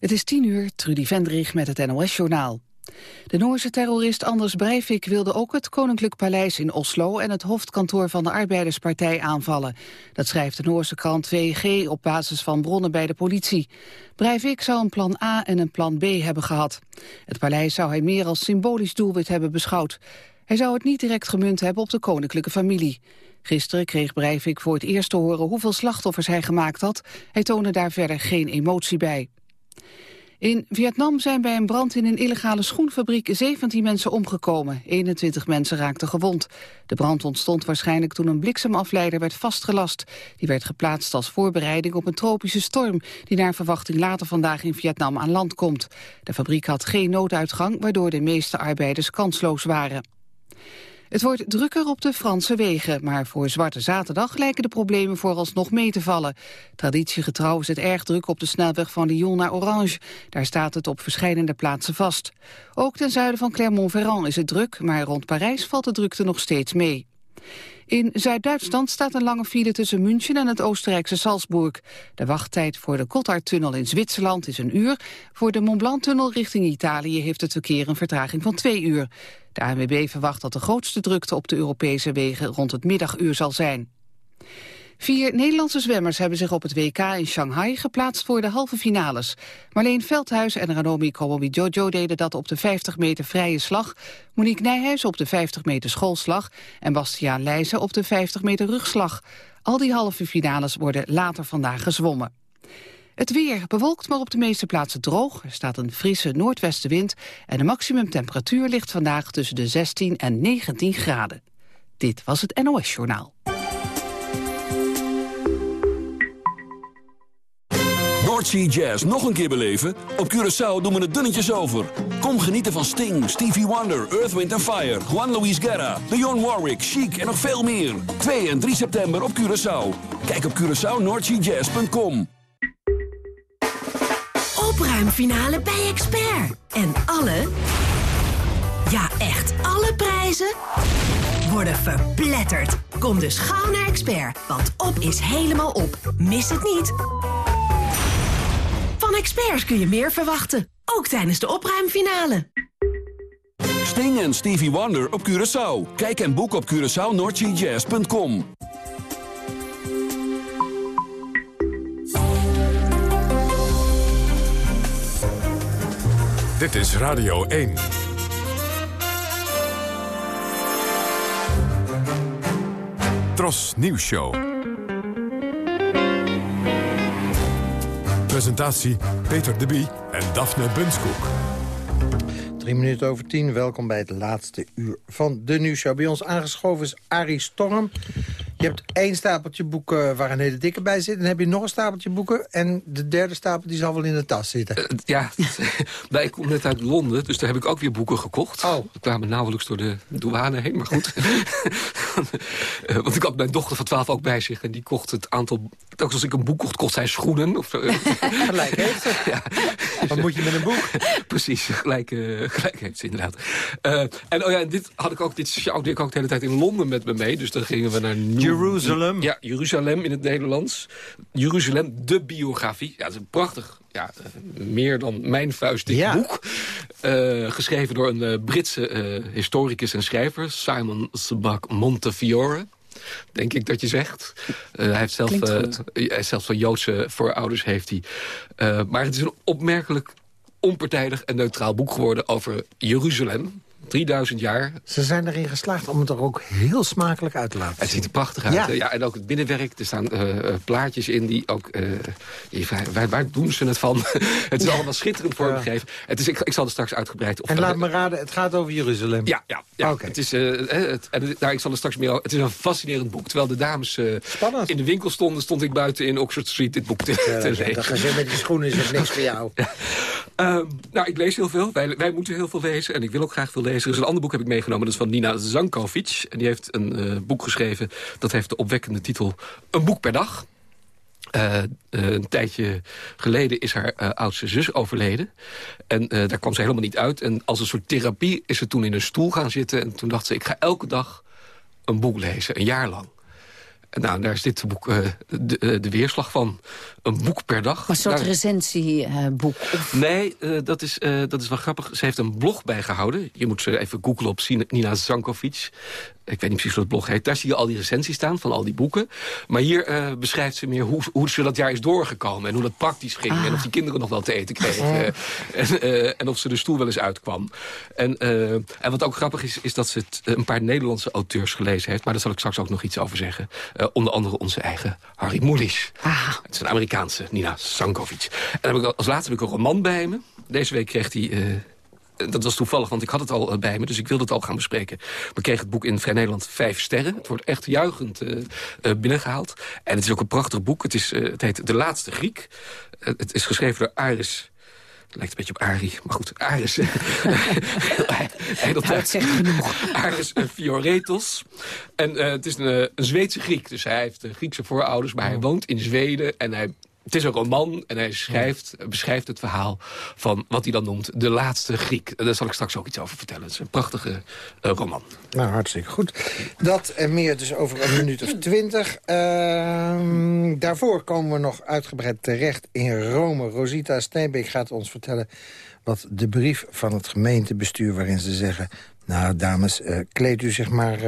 Het is tien uur, Trudy Vendrig met het NOS-journaal. De Noorse terrorist Anders Breivik wilde ook het Koninklijk Paleis in Oslo en het hoofdkantoor van de Arbeiderspartij aanvallen. Dat schrijft de Noorse krant VG op basis van bronnen bij de politie. Breivik zou een plan A en een plan B hebben gehad. Het paleis zou hij meer als symbolisch doelwit hebben beschouwd. Hij zou het niet direct gemunt hebben op de koninklijke familie. Gisteren kreeg Breivik voor het eerst te horen hoeveel slachtoffers hij gemaakt had. Hij toonde daar verder geen emotie bij. In Vietnam zijn bij een brand in een illegale schoenfabriek 17 mensen omgekomen. 21 mensen raakten gewond. De brand ontstond waarschijnlijk toen een bliksemafleider werd vastgelast. Die werd geplaatst als voorbereiding op een tropische storm... die naar verwachting later vandaag in Vietnam aan land komt. De fabriek had geen nooduitgang, waardoor de meeste arbeiders kansloos waren. Het wordt drukker op de Franse wegen, maar voor Zwarte Zaterdag lijken de problemen vooralsnog mee te vallen. Traditiegetrouw is het erg druk op de snelweg van Lyon naar Orange. Daar staat het op verschillende plaatsen vast. Ook ten zuiden van Clermont-Ferrand is het druk, maar rond Parijs valt de drukte nog steeds mee. In Zuid-Duitsland staat een lange file tussen München en het Oostenrijkse Salzburg. De wachttijd voor de Gotthardtunnel in Zwitserland is een uur. Voor de Mont Blanc-tunnel richting Italië heeft het verkeer een vertraging van twee uur. De ANWB verwacht dat de grootste drukte op de Europese wegen rond het middaguur zal zijn. Vier Nederlandse zwemmers hebben zich op het WK in Shanghai geplaatst voor de halve finales. Marleen Veldhuis en Ranomi Jojo deden dat op de 50 meter vrije slag, Monique Nijhuis op de 50 meter schoolslag en Bastiaan Leijzen op de 50 meter rugslag. Al die halve finales worden later vandaag gezwommen. Het weer bewolkt, maar op de meeste plaatsen droog. Er staat een frisse noordwestenwind en de maximumtemperatuur ligt vandaag tussen de 16 en 19 graden. Dit was het NOS Journaal. Noordsea Jazz nog een keer beleven? Op Curaçao doen we het dunnetjes over. Kom genieten van Sting, Stevie Wonder, Earth, Wind Fire... Juan Luis Guerra, Dionne Warwick, Chic en nog veel meer. 2 en 3 september op Curaçao. Kijk op CuraçaoNoordseaJazz.com. Opruimfinale bij Expert. En alle, ja echt alle prijzen worden verpletterd. Kom dus gauw naar Expert, want op is helemaal op. Mis het niet. Van experts kun je meer verwachten, ook tijdens de opruimfinale. Sting en Stevie Wonder op Curaçao. Kijk en boek op CuraçaoNordGJazz.com. Dit is Radio 1. Tros Nieuws Show. Presentatie Peter de Bie en Daphne Bunskoek. Drie minuten over tien, welkom bij het laatste uur van de nieuwsshow. Bij ons aangeschoven is Arie Storm. Je hebt één stapeltje boeken waar een hele dikke bij zit. Dan heb je nog een stapeltje boeken. En de derde stapel die zal wel in de tas zitten. Uh, ja, ik kom net uit Londen, dus daar heb ik ook weer boeken gekocht. Oh. We kwamen nauwelijks door de douane heen, maar goed. uh, want ik had mijn dochter van 12 ook bij zich. En die kocht het aantal... Ook als ik een boek kocht, kocht zij schoenen. Of, uh, gelijk heeft ze. Ja. Wat moet je met een boek? Precies, gelijk, gelijk heeft ze inderdaad. en oh ja, dit had ik ook, dit sjouwde ik ook de hele tijd in Londen met me mee. Dus dan gingen we naar New Jeruzalem. Ja, Jeruzalem in het Nederlands. Jeruzalem, de biografie. Ja, dat is een prachtig, ja, meer dan mijn vuistdik ja. boek. Uh, geschreven door een uh, Britse uh, historicus en schrijver, Simon Sebag Montefiore. Denk ik dat je zegt. hij heeft zelf, hij zelfs van Joodse voorouders heeft hij. maar het is een opmerkelijk onpartijdig en neutraal boek geworden over Jeruzalem. 3000 jaar. Ze zijn erin geslaagd om het er ook heel smakelijk uit te laten Het ziet er prachtig uit. Ja. ja en ook het binnenwerk. Er staan uh, plaatjes in die ook... Uh, waar, waar, doen ze het van? het is allemaal schitterend vormgegeven. Ja. Het is, ik, ik zal er straks uitgebreid... Of, en laat me raden, het gaat over Jeruzalem. Ja, ja, ja. Okay. het is, uh, het, en, nou, ik zal er straks meer Het is een fascinerend boek. Terwijl de dames in de winkel stonden... stond ik buiten in Oxford Street dit boek te, ja, te lezen. Dat gezin met die schoenen is ook niks voor jou. Um, nou, ik lees heel veel. Wij, wij moeten heel veel lezen. En ik wil ook graag veel lezen. Er is een ander boek heb ik meegenomen. Dat is van Nina Zankovic. En die heeft een uh, boek geschreven. Dat heeft de opwekkende titel Een boek per dag. Uh, uh, een tijdje geleden is haar oudste zus overleden. En daar kwam ze helemaal niet uit. En als een soort therapie is ze toen in een stoel gaan zitten. En toen dacht ze, ik ga elke dag een boek lezen, een jaar lang. Nou, daar is dit boek uh, de, uh, de, weerslag van. Een boek per dag. Een soort daar... recensieboek? Of... Nee, uh, dat, is, dat is wel grappig. Ze heeft een blog bijgehouden. Je moet ze even googlen op Nina Zankovic ik weet niet precies hoe het blog heet. Daar zie je al die recensies staan van al die boeken. Maar hier uh, beschrijft ze meer hoe, hoe ze dat jaar is doorgekomen. En hoe dat praktisch ging. En of die kinderen nog wel te eten kregen. Oh. en, uh, en, of ze de stoel wel eens uitkwam. En, uh, en wat ook grappig is, is dat ze het een paar Nederlandse auteurs gelezen heeft. Maar daar zal ik straks ook nog iets over zeggen. onder andere onze eigen Harry Mulisch. Ah. Het is een Amerikaanse, Nina Sankovic. En dan heb ik, als laatste heb ik een roman bij me. Deze week kreeg hij dat was toevallig, want ik had het al eh, bij me, dus ik wilde het al gaan bespreken. We kregen het boek in Vrij Nederland vijf sterren. Het wordt echt juichend uh, binnengehaald. En het is ook een prachtig boek. Het, is, uh, het heet De Laatste Griek. het is geschreven door Aris lijkt een beetje op Ari, maar goed, Aris. hij, dat nou, zegt genoeg. Aris Fioretos. En uh, het is een, een Zweedse Griek. Dus hij heeft Griekse voorouders, maar hij oh. woont in Zweden. En hij het is een roman en hij schrijft, beschrijft het verhaal van wat hij dan noemt de laatste Griek. Daar zal ik straks ook iets over vertellen. Het is een prachtige uh, roman. Nou, hartstikke goed. Dat en meer dus over een minuut of twintig. Uh, daarvoor komen we nog uitgebreid terecht in Rome. Rosita Steenbeek gaat ons vertellen wat de brief van het gemeentebestuur... waarin ze zeggen, nou dames, uh, kleed u zich maar...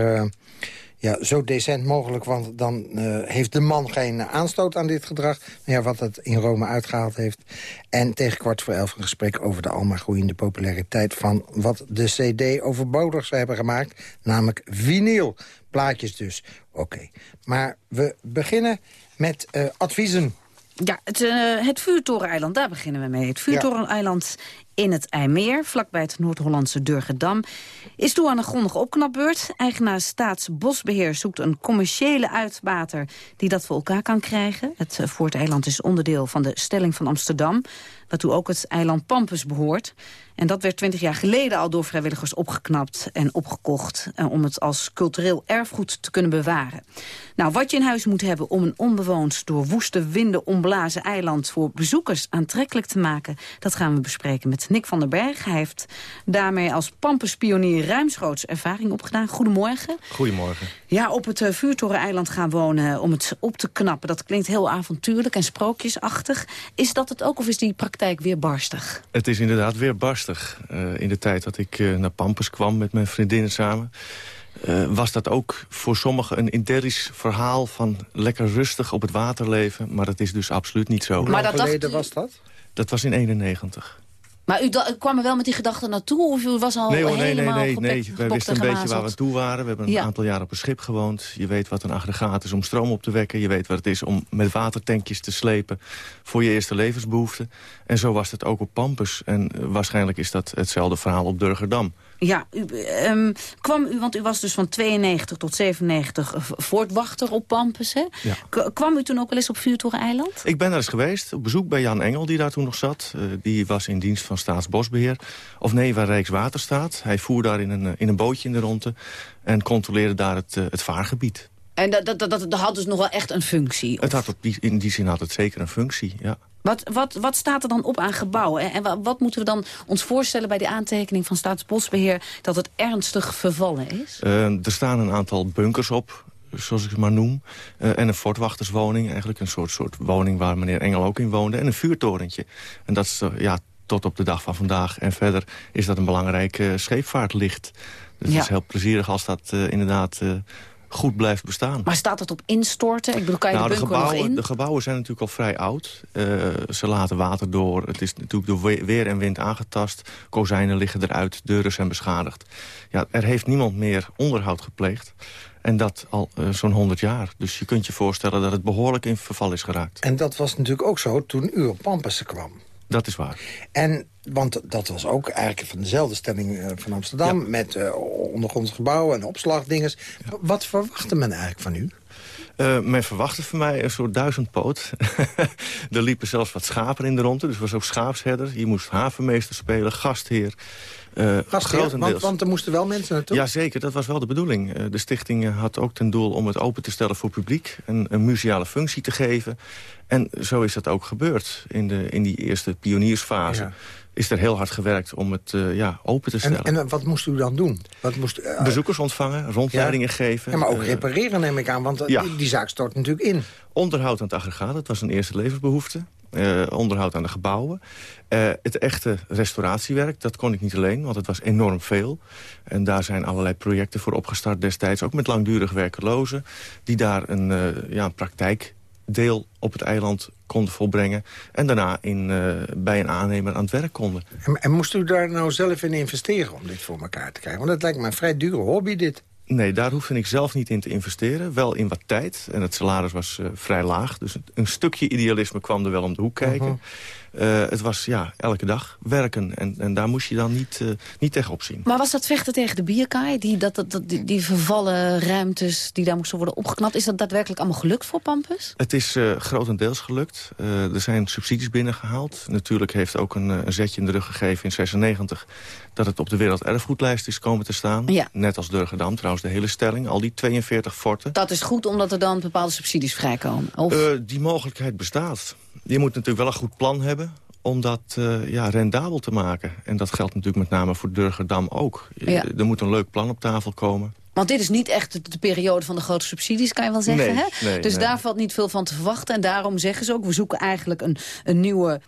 Ja, zo decent mogelijk, want dan uh, heeft de man geen aanstoot aan dit gedrag. Maar ja, wat het in Rome uitgehaald heeft. En tegen kwart voor elf een gesprek over de almaar groeiende populariteit... van wat de cd overbodig zou hebben gemaakt, namelijk vinyl. Plaatjes dus. Oké. Maar we beginnen met uh, adviezen. Ja, het, uh, het vuurtoreneiland, daar beginnen we mee. Het vuurtoreneiland in het IJmeer, vlakbij het Noord-Hollandse Durgedam, is toe aan een grondige opknapbeurt. Eigenaar Staatsbosbeheer zoekt een commerciële uitbater die dat voor elkaar kan krijgen. Het Voorteiland is onderdeel van de Stelling van Amsterdam, waartoe ook het eiland Pampus behoort. En dat werd twintig jaar geleden al door vrijwilligers opgeknapt en opgekocht... Eh, om het als cultureel erfgoed te kunnen bewaren. Nou, wat je in huis moet hebben om een onbewoond... door woeste winden omblazen eiland voor bezoekers aantrekkelijk te maken... dat gaan we bespreken met Nick van der Berg. Hij heeft daarmee als pampuspionier ruimschoots ervaring opgedaan. Goedemorgen. Goedemorgen. Ja, op het uh, Vuurtoreneiland gaan wonen om het op te knappen. Dat klinkt heel avontuurlijk en sprookjesachtig. Is dat het ook of is die praktijk weer barstig? Het is inderdaad weer barstig. Uh, in de tijd dat ik uh, naar Pampus kwam met mijn vriendinnen samen... Uh, was dat ook voor sommigen een idyllisch verhaal van lekker rustig op het water leven. Maar dat is dus absoluut niet zo. Maar dat dacht... was dat? Dat was in 91. Maar u, kwam er wel met die gedachten naartoe? Of u was al nee, hoor, nee, helemaal nee, nee, nee. We wisten een beetje waar we toe waren. We hebben een aantal jaar op een schip gewoond. Je weet wat een aggregaat is om stroom op te wekken. Je weet wat het is om met watertankjes te slepen voor je eerste levensbehoeften. En zo was het ook op Pampus. En waarschijnlijk is dat hetzelfde verhaal op Durgerdam. Ja, u, um, kwam u, want u was dus van 92 tot 97 voortwachter op Pampus, hè? Ja. Kwam u toen ook wel eens op Vuurtoren-eiland? Ik ben er eens geweest, op bezoek bij Jan Engel, die daar toen nog zat. Uh, die was in dienst van Staatsbosbeheer. Of nee, waar Rijkswaterstaat. Hij voer daar in een, eh, in een bootje in de ronde en controleerde daar het, uh, het vaargebied. En dat, dat, dat, dat had dus nog wel echt een functie? Het had in die zin had het zeker een functie, ja. Wat, wat, wat staat er dan op aan gebouwen? En wat, wat moeten we dan ons voorstellen bij de aantekening van Staatsbosbeheer... dat het ernstig vervallen is? Uh, er staan een aantal bunkers op, zoals ik het maar noem. Uh, en een fortwachterswoning, eigenlijk een soort, soort woning... waar meneer Engel ook in woonde. En een vuurtorentje. En dat is uh, ja, tot op de dag van vandaag. En verder is dat een belangrijk scheepvaartlicht. Dus ja. het is heel plezierig als dat inderdaad goed blijft bestaan. Maar staat het op instorten? Ik bedoel, kan je nou, de, de gebouwen, in? De gebouwen zijn natuurlijk al vrij oud. Uh, ze laten water door. Het is natuurlijk door weer en wind aangetast. Kozijnen liggen eruit. Deuren zijn beschadigd. Ja, er heeft niemand meer onderhoud gepleegd. En dat al uh, zo'n 100 jaar. Dus je kunt je voorstellen dat het behoorlijk in verval is geraakt. En dat was natuurlijk ook zo toen u op Pampassen kwam. Dat is waar. En, want dat was ook eigenlijk van dezelfde stelling uh, van Amsterdam... met uh, ondergronds gebouwen en opslagdinges. Wat verwachtte men eigenlijk van u? Uh, men verwachtte van mij een soort duizendpoot. er liepen zelfs wat schapen in de ronde, dus was ook schaapsherder. Je moest havenmeester spelen, gastheer. Uh, gastheer, want, want, er moesten wel mensen naartoe? Jazeker, dat was wel de bedoeling. Uh, de stichting had ook ten doel om het open te stellen voor publiek. Een, een museale functie te geven. En zo is dat ook gebeurd in, de, in die eerste pioniersfase. Ja. Is er heel hard gewerkt om het ja, open te stellen. En, en wat moest u dan doen? Wat moest, Bezoekers ontvangen, rondleidingen geven. Ja, maar ook repareren neem ik aan, want die, die, zaak stort natuurlijk in. Onderhoud aan het aggregaat, dat was een eerste levensbehoefte. Uh, onderhoud aan de gebouwen. Het echte restauratiewerk, dat kon ik niet alleen, want het was enorm veel. En daar zijn allerlei projecten voor opgestart destijds. Ook met langdurig werkelozen, die daar een, ja, een praktijkdeel op het eiland konden volbrengen. En daarna in, bij een aannemer aan het werk konden. En, en moest u daar nou zelf in investeren om dit voor elkaar te krijgen? Want het lijkt me een vrij dure hobby, dit. Nee, daar hoefde ik zelf niet in te investeren. Wel in wat tijd. En het salaris was uh, vrij laag. Dus een, stukje idealisme kwam er wel om de hoek kijken. Uh het was ja, elke dag werken. En, en daar moest je dan niet, uh, niet tegenop zien. Maar was dat vechten tegen de bierkaai? Die, dat, dat, die, die vervallen ruimtes die daar moesten worden opgeknapt. Is dat daadwerkelijk allemaal gelukt voor Pampus? Het is grotendeels gelukt. er zijn subsidies binnengehaald. Natuurlijk heeft ook een, een zetje in de rug gegeven in 96 dat het op de werelderfgoedlijst is komen te staan. Ja. Net als Durgedam, trouwens de hele stelling. Al die 42 forten. Dat is goed omdat er dan bepaalde subsidies vrijkomen? Of? Uh, die mogelijkheid bestaat. Je moet natuurlijk wel een goed plan hebben om dat uh, ja, rendabel te maken. En dat geldt natuurlijk met name voor Durgedam ook. Ja. Er moet een leuk plan op tafel komen. Want dit is niet echt de, de, periode van de grote subsidies, kan je wel zeggen. Nee, hè? Nee, dus nee. daar valt niet veel van te verwachten. En daarom zeggen ze ook, we zoeken eigenlijk een, een nieuwe...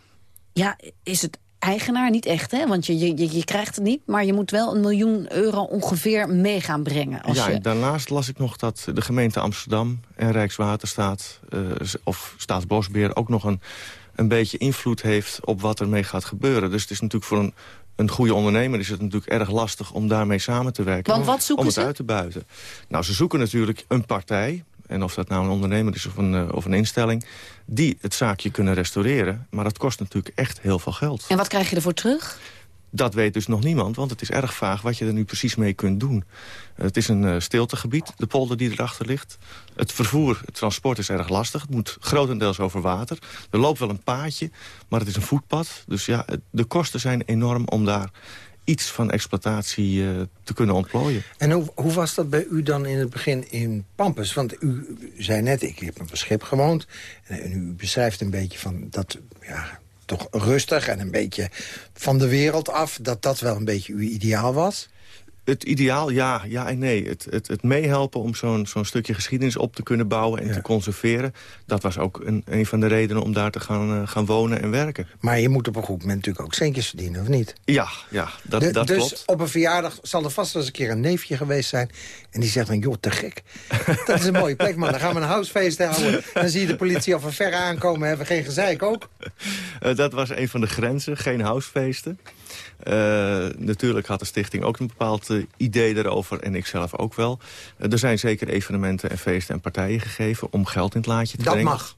Ja, is het eigenaar, niet echt, hè? Want je, je, je krijgt het niet, maar je moet wel een miljoen euro ongeveer mee gaan brengen. Als ja, je... daarnaast las ik nog dat de gemeente Amsterdam en Rijkswaterstaat... Uh, of Staatsbosbeheer ook nog een, een beetje invloed heeft op wat ermee gaat gebeuren. Dus het is natuurlijk voor een, een goede ondernemer is het natuurlijk erg lastig om daarmee samen te werken. Want wat zoeken om het ze? uit te buiten. Nou, ze zoeken natuurlijk een partij en of dat nou een ondernemer is of een, uh, of een instelling... die het zaakje kunnen restaureren. Maar dat kost natuurlijk echt heel veel geld. En wat krijg je ervoor terug? Dat weet dus nog niemand, want het is erg vaag wat je er nu precies mee kunt doen. Het is een uh, stiltegebied, de polder die erachter ligt. Het vervoer, het transport is erg lastig. Het moet grotendeels over water. Er loopt wel een paadje, maar het is een voetpad. Dus ja, de kosten zijn enorm om daar iets van exploitatie uh, te kunnen ontplooien. En hoe, hoe, was dat bij u dan in het begin in Pampus? Want u zei net, ik heb op een schip gewoond. En u beschrijft een beetje van dat, ja, toch rustig en een beetje van de wereld af... dat dat wel een beetje uw ideaal was? Het ideaal, ja, ja en nee. Het, het, het meehelpen om zo'n zo'n stukje geschiedenis op te kunnen bouwen en ja. te conserveren... dat was ook een, een van de redenen om daar te gaan, uh, gaan wonen en werken. Maar je moet op een goed moment natuurlijk ook centjes verdienen, of niet? Ja, ja dat, de, dat dus klopt. op een verjaardag zal er vast eens een keer een neefje geweest zijn... en die zegt dan, joh, te gek. dat is een mooie plek, man. Dan gaan we een huisfeest houden. Dan zie je de politie al van ver aankomen. Hebben we geen gezeik ook? Uh, dat was een van de grenzen, geen huisfeesten. Uh, natuurlijk had de stichting ook een bepaald uh, idee daarover. En ik zelf ook wel. Uh, er zijn zeker evenementen en feesten en partijen gegeven... om geld in het laadje te dat brengen. mag?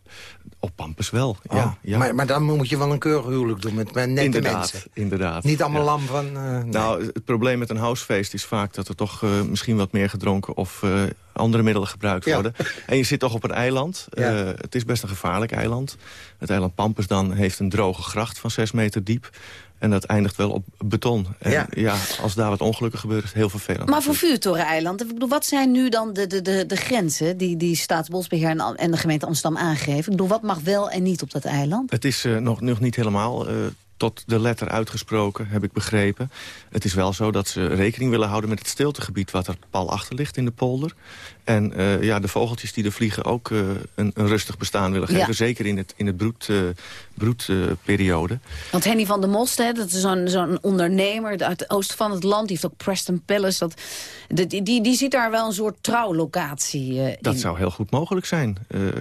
Op Pampus wel, oh, ja, ja. Maar, maar, dan moet je wel een keurig huwelijk doen met, met nette inderdaad, mensen. Inderdaad, Niet allemaal ja. lam van... Nee. Nou, het probleem met een housefeest is vaak dat er toch misschien wat meer gedronken... of andere middelen gebruikt ja. worden. En je zit toch op een eiland. Ja. Uh, het is best een gevaarlijk eiland. Het eiland Pampus dan heeft een droge gracht van 6 meter diep. En dat eindigt wel op beton. En ja. ja, als daar wat ongelukken gebeuren, is het heel vervelend. Maar voor Vuurtoreneiland, ik bedoel, wat zijn nu dan de, de, de, de grenzen... die, die Staatsbosbeheer en, en de gemeente Amsterdam aangeven? Ik bedoel, wat mag wel en niet op dat eiland? Het is uh, nog, nog niet helemaal... Uh, tot de letter uitgesproken, heb ik begrepen. Het is wel zo dat ze rekening willen houden met het stiltegebied... wat er pal achter ligt in de polder. En uh, ja, de vogeltjes die er vliegen ook uh, een, een, rustig bestaan willen geven. Ja. Zeker in het, in het broed, uh, broedperiode. Want Henny van der Most, hè, dat is zo'n zo'n ondernemer uit het oosten van het land. Die heeft ook Preston Palace. Dat, die, die, die ziet daar wel een soort trouwlocatie in. Dat zou heel goed mogelijk zijn.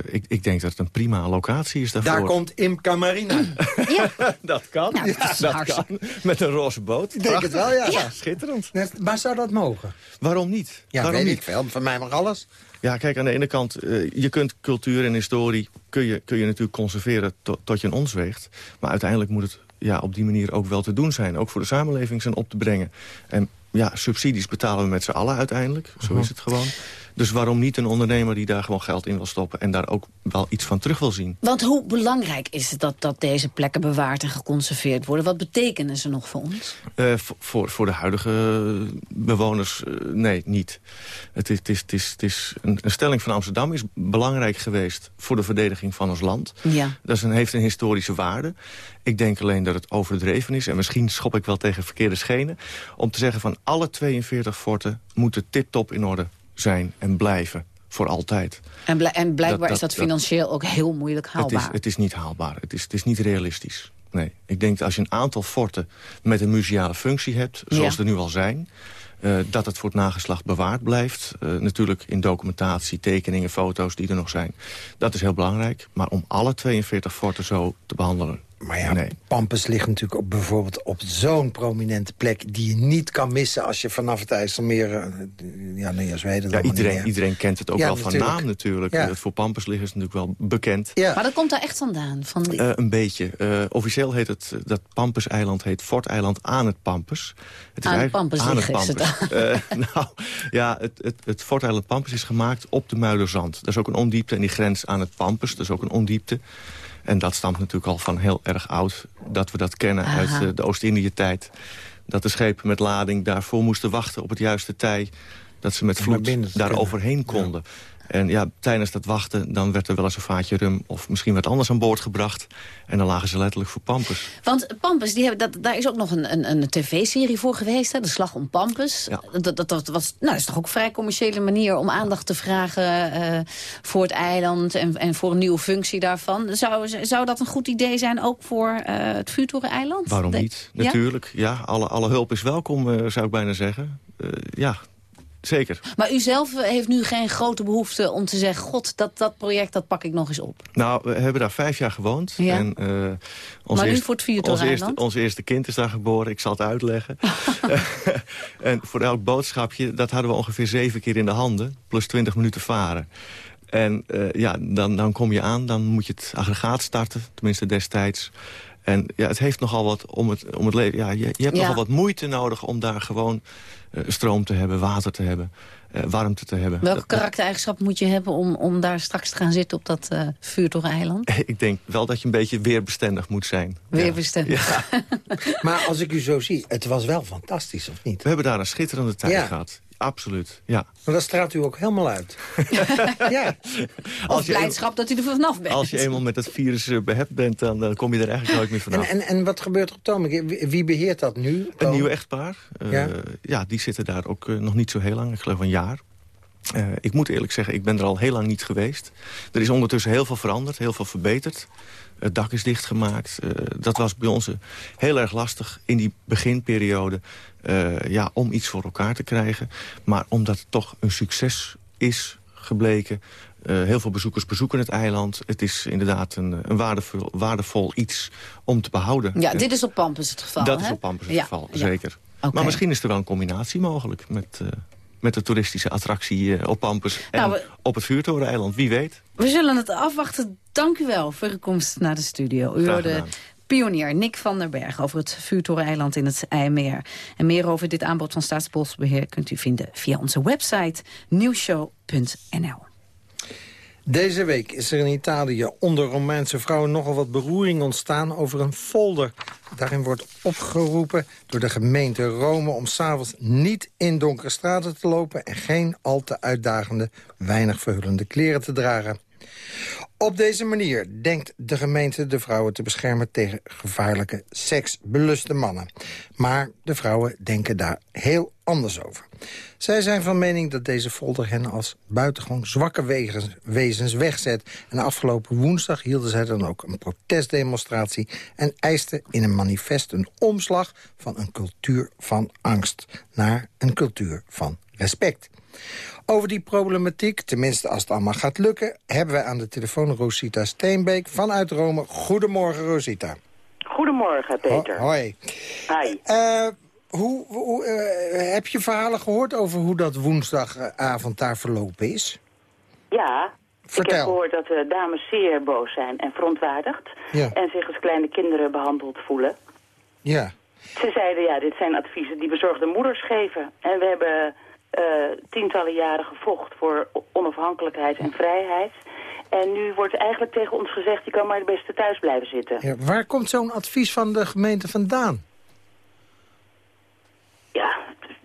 ik, ik denk dat het een prima locatie is daarvoor. Daar komt Imca Marina. ja. dat kan. Nou, dat, dat kan. Met een roze boot. Ik denk het wel, ja. ja. Schitterend. Maar zou dat mogen? Waarom niet? Ja, Waarom weet niet? ik veel. Van mij mag alles. Ja, kijk, aan de ene kant, uh, je kunt cultuur en historie... kun je, kun je natuurlijk conserveren to, tot je een ons weegt. Maar uiteindelijk moet het ja, op die manier ook wel te doen zijn. Ook voor de samenleving zijn op te brengen. En ja, subsidies betalen we met z'n allen uiteindelijk. Zo is het gewoon. Dus waarom niet een ondernemer die daar gewoon geld in wil stoppen... en daar ook wel iets van terug wil zien? Want hoe belangrijk is het dat, dat deze plekken bewaard en geconserveerd worden? Wat betekenen ze nog voor ons? Uh, voor, voor de huidige bewoners, uh, nee, niet. Het is, het is, het is, het is een, een, stelling van Amsterdam is belangrijk geweest... voor de verdediging van ons land. Ja. Dat is een, heeft een historische waarde. Ik denk alleen dat het overdreven is. En misschien schop ik wel tegen verkeerde schenen. Om te zeggen van alle 42 forten moeten tip-top in orde zijn en blijven. Voor altijd. En, bl en blijkbaar dat, dat, is dat financieel ook heel moeilijk haalbaar. Het is, het is niet haalbaar. Het is, het is niet realistisch. Nee, ik denk dat als je een aantal forten met een museale functie hebt... zoals ja. er nu al zijn... Uh, dat het voor het nageslacht bewaard blijft. Uh, natuurlijk in documentatie, tekeningen, foto's die er nog zijn. Dat is heel belangrijk. Maar om alle 42 forten zo te behandelen... Maar ja, nee. Pampus ligt natuurlijk op, bijvoorbeeld op zo'n prominente plek... die je niet kan missen als je vanaf het IJsselmeer... Uh, ja, nee, als wij dat ja, iedereen, iedereen kent het ook ja, wel natuurlijk. van naam natuurlijk. Ja. voor Pampus liggen is natuurlijk wel bekend. Ja. Maar dat komt daar echt vandaan? Van die... uh, een beetje. Uh, officieel heet het, dat Pampus-eiland heet Fort-eiland aan het Pampus. Het is aan het Pampus aan het Pampus. nou, ja, het, het, het Fort-eiland Pampus is gemaakt op de Muilerzand. Dat is ook een ondiepte en die grens aan het Pampus. Dat is ook een ondiepte. En dat stamt natuurlijk al van heel erg oud. Dat we dat kennen Aha. uit de, de Oost-Indië-tijd. Dat de schepen met lading daarvoor moesten wachten op het juiste tij. Dat ze met vloed daar overheen konden. Ja. En ja, tijdens dat wachten dan werd er wel eens een vaatje rum... of misschien wat anders aan boord gebracht. En dan lagen ze letterlijk voor Pampus. Want Pampus, die hebben, dat, daar is ook nog een, een, een tv-serie voor geweest. Hè? De Slag om Pampus. Ja. Dat, dat, dat, was, nou, dat is toch ook een vrij commerciële manier... om aandacht te vragen uh, voor het eiland en, en voor een nieuwe functie daarvan. Zou, zou dat een goed idee zijn ook voor uh, het Vuurtoren-eiland? Waarom niet? Ja? Natuurlijk. Ja, alle, alle hulp is welkom, uh, zou ik bijna zeggen. ja, Zeker. Maar u zelf heeft nu geen grote behoefte om te zeggen... god, dat, dat project dat pak ik nog eens op. Nou, we hebben daar vijf jaar gewoond. Ja. En, uh, ons maar eerst, voor het ons eerste, ons eerste kind is daar geboren. Ik zal het uitleggen. en voor elk boodschapje, dat hadden we ongeveer zeven keer in de handen. Plus twintig minuten varen. En uh, ja, dan, dan kom je aan, dan moet je het aggregaat starten. Tenminste destijds. En ja, het heeft nogal wat om het, om het leven. Ja, je, je hebt ja. nogal wat moeite nodig om daar gewoon uh, stroom te hebben, water te hebben, uh, warmte te hebben. Welke karaktereigenschap moet je hebben om, om daar straks te gaan zitten op dat uh, vuurtoreneiland? Ik denk wel dat je een beetje weerbestendig moet zijn. Weerbestendig. Ja. maar als ik u zo zie, het was wel fantastisch, of niet? We hebben daar een schitterende tijd ja. gehad. Absoluut, ja. Maar dat straalt u ook helemaal uit. ja. Als blijdschap dat u er vanaf bent. Als je eenmaal met het virus behept bent, dan, dan kom je er eigenlijk nooit meer vanaf. En, en, en wat gebeurt er op Tomek? Wie beheert dat nu? Een nieuw echtpaar. Ja? Uh, ja, die zitten daar ook uh, nog niet zo heel lang. Ik geloof een jaar. Uh, ik moet eerlijk zeggen, ik ben er al heel lang niet geweest. Er is ondertussen heel veel veranderd, heel veel verbeterd. Het dak is dichtgemaakt. Uh, dat was bij ons heel erg lastig in die beginperiode... Uh, ja, om iets voor elkaar te krijgen. Maar omdat het toch een succes is gebleken... Uh, heel veel bezoekers bezoeken het eiland. Het is inderdaad een, een waardevol, waardevol iets om te behouden. Ja, dit is op Pampus het geval, Dat hè? is op Pampus het ja. geval, zeker. Ja. Okay. Maar misschien is er wel een combinatie mogelijk... met, uh, met de toeristische attractie uh, op Pampus en nou, we, op het Vuurtoreneiland. Wie weet. We zullen het afwachten. Dank u wel voor uw komst naar de studio. U hoorde pionier Nick van der Berg over het Vuurtoreneiland in het IJmeer. En meer over dit aanbod van Staatsbosbeheer kunt u vinden via onze website nieuwshow.nl. Deze week is er in Italië onder Romeinse vrouwen nogal wat beroering ontstaan over een folder. Daarin wordt opgeroepen door de gemeente Rome om s'avonds niet in donkere straten te lopen... en geen al te uitdagende, weinig verhullende kleren te dragen. Op deze manier denkt de gemeente de vrouwen te beschermen tegen gevaarlijke seksbeluste mannen. Maar de vrouwen denken daar heel anders over. Zij zijn van mening dat deze folder hen als buitengewoon zwakke wezens, wegzet. En afgelopen woensdag hielden zij dan ook een protestdemonstratie... en eisten in een manifest een omslag van een cultuur van angst... naar een cultuur van respect. Over die problematiek, tenminste als het allemaal gaat lukken... hebben wij aan de telefoon Rosita Steenbeek vanuit Rome. Goedemorgen, Rosita. Goedemorgen, Peter. Ho hoi. Hi. Uh, hoe, hoe uh, heb je verhalen gehoord over hoe dat woensdagavond daar verlopen is? Ja, Vertel. ik heb gehoord dat de dames zeer boos zijn en verontwaardigd. Ja. En zich als kleine kinderen behandeld voelen. Ja. Ze zeiden, ja, dit zijn adviezen die bezorgde moeders geven. En we hebben tientallen jaren gevocht voor onafhankelijkheid en vrijheid. En nu wordt eigenlijk tegen ons gezegd, je kan maar het beste thuis blijven zitten. Ja, waar komt zo'n advies van de gemeente vandaan? Ja,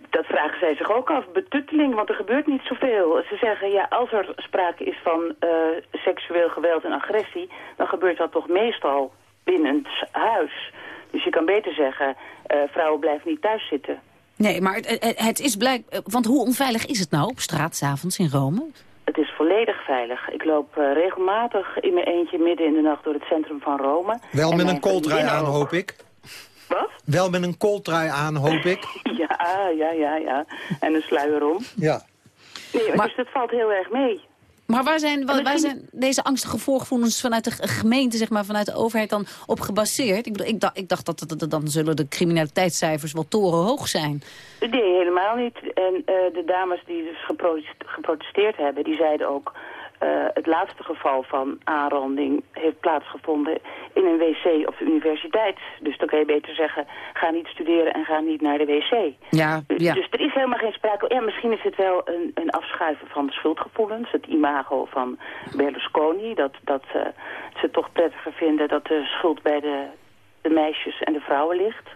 dat vragen zij zich ook af. Betutteling, want er gebeurt niet zoveel. Ze zeggen, ja, als er sprake is van uh, seksueel geweld en agressie... dan gebeurt dat toch meestal binnen het huis. Dus je kan beter zeggen, uh, vrouwen blijven niet thuis zitten. Nee, maar het, het is blijk... Want hoe onveilig is het nou op straat, s'avonds in Rome? Het is volledig veilig. Ik loop uh, regelmatig in mijn eentje midden in de nacht door het centrum van Rome. Wel met een kooltrui aan, hoop ik. Wat? Wel met een kooltrui aan, hoop ik. ja, ja, ja, ja. En een sluier om. Ja. Nee, maar... dus dat valt heel erg mee. Maar waar zijn, waar, waar zijn deze angstige voorgevoelens vanuit de gemeente, zeg maar, vanuit de overheid dan op gebaseerd? Ik, bedoel, ik, dacht, ik dacht dat, dat, dat, dan zullen de criminaliteitscijfers wel torenhoog zijn. Nee, helemaal niet. En uh, de dames die dus geprotesteerd hebben, die zeiden ook... Uh, het laatste geval van aanranding heeft plaatsgevonden in een wc op de universiteit. Dus dan kun je beter zeggen, ga niet studeren en ga niet naar de wc. Ja, dus, ja. dus er is helemaal geen sprake... Ja, misschien is het wel een, een afschuiven van de schuldgevoelens. Het imago van Berlusconi. Dat, dat uh, ze toch prettiger vinden dat de schuld bij de, de meisjes en de vrouwen ligt.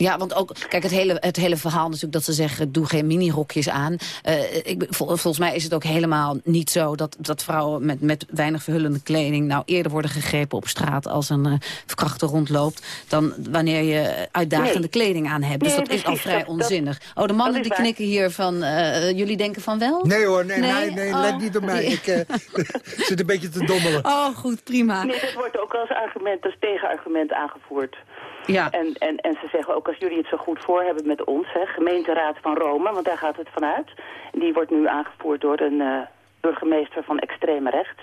Ja, want ook, kijk, het hele, het hele verhaal natuurlijk dat ze zeggen... doe geen minirokjes aan. Uh, ik, vol, volgens mij is het ook helemaal niet zo... dat, dat vrouwen met, met weinig verhullende kleding... nou eerder worden gegrepen op straat als een uh, verkrachter rondloopt... dan wanneer je uitdagende nee. kleding aan hebt. Dus Nee, dat is al vrij dat- onzinnig. oh, de mannen die waar. knikken hier van... eh, jullie denken van wel? Nee hoor, nee, nee, Nee? nee, Oh. let niet op mij. Ik eh, zit een beetje te dommelen. Oh, goed, prima. Nee, dat wordt ook als argument, als tegenargument aangevoerd. Ja. En, en, en ze zeggen ook, als jullie het zo goed voor hebben met ons, hè, gemeenteraad van Rome, want daar gaat het vanuit. Die wordt nu aangevoerd door een eh, burgemeester van extreme rechts.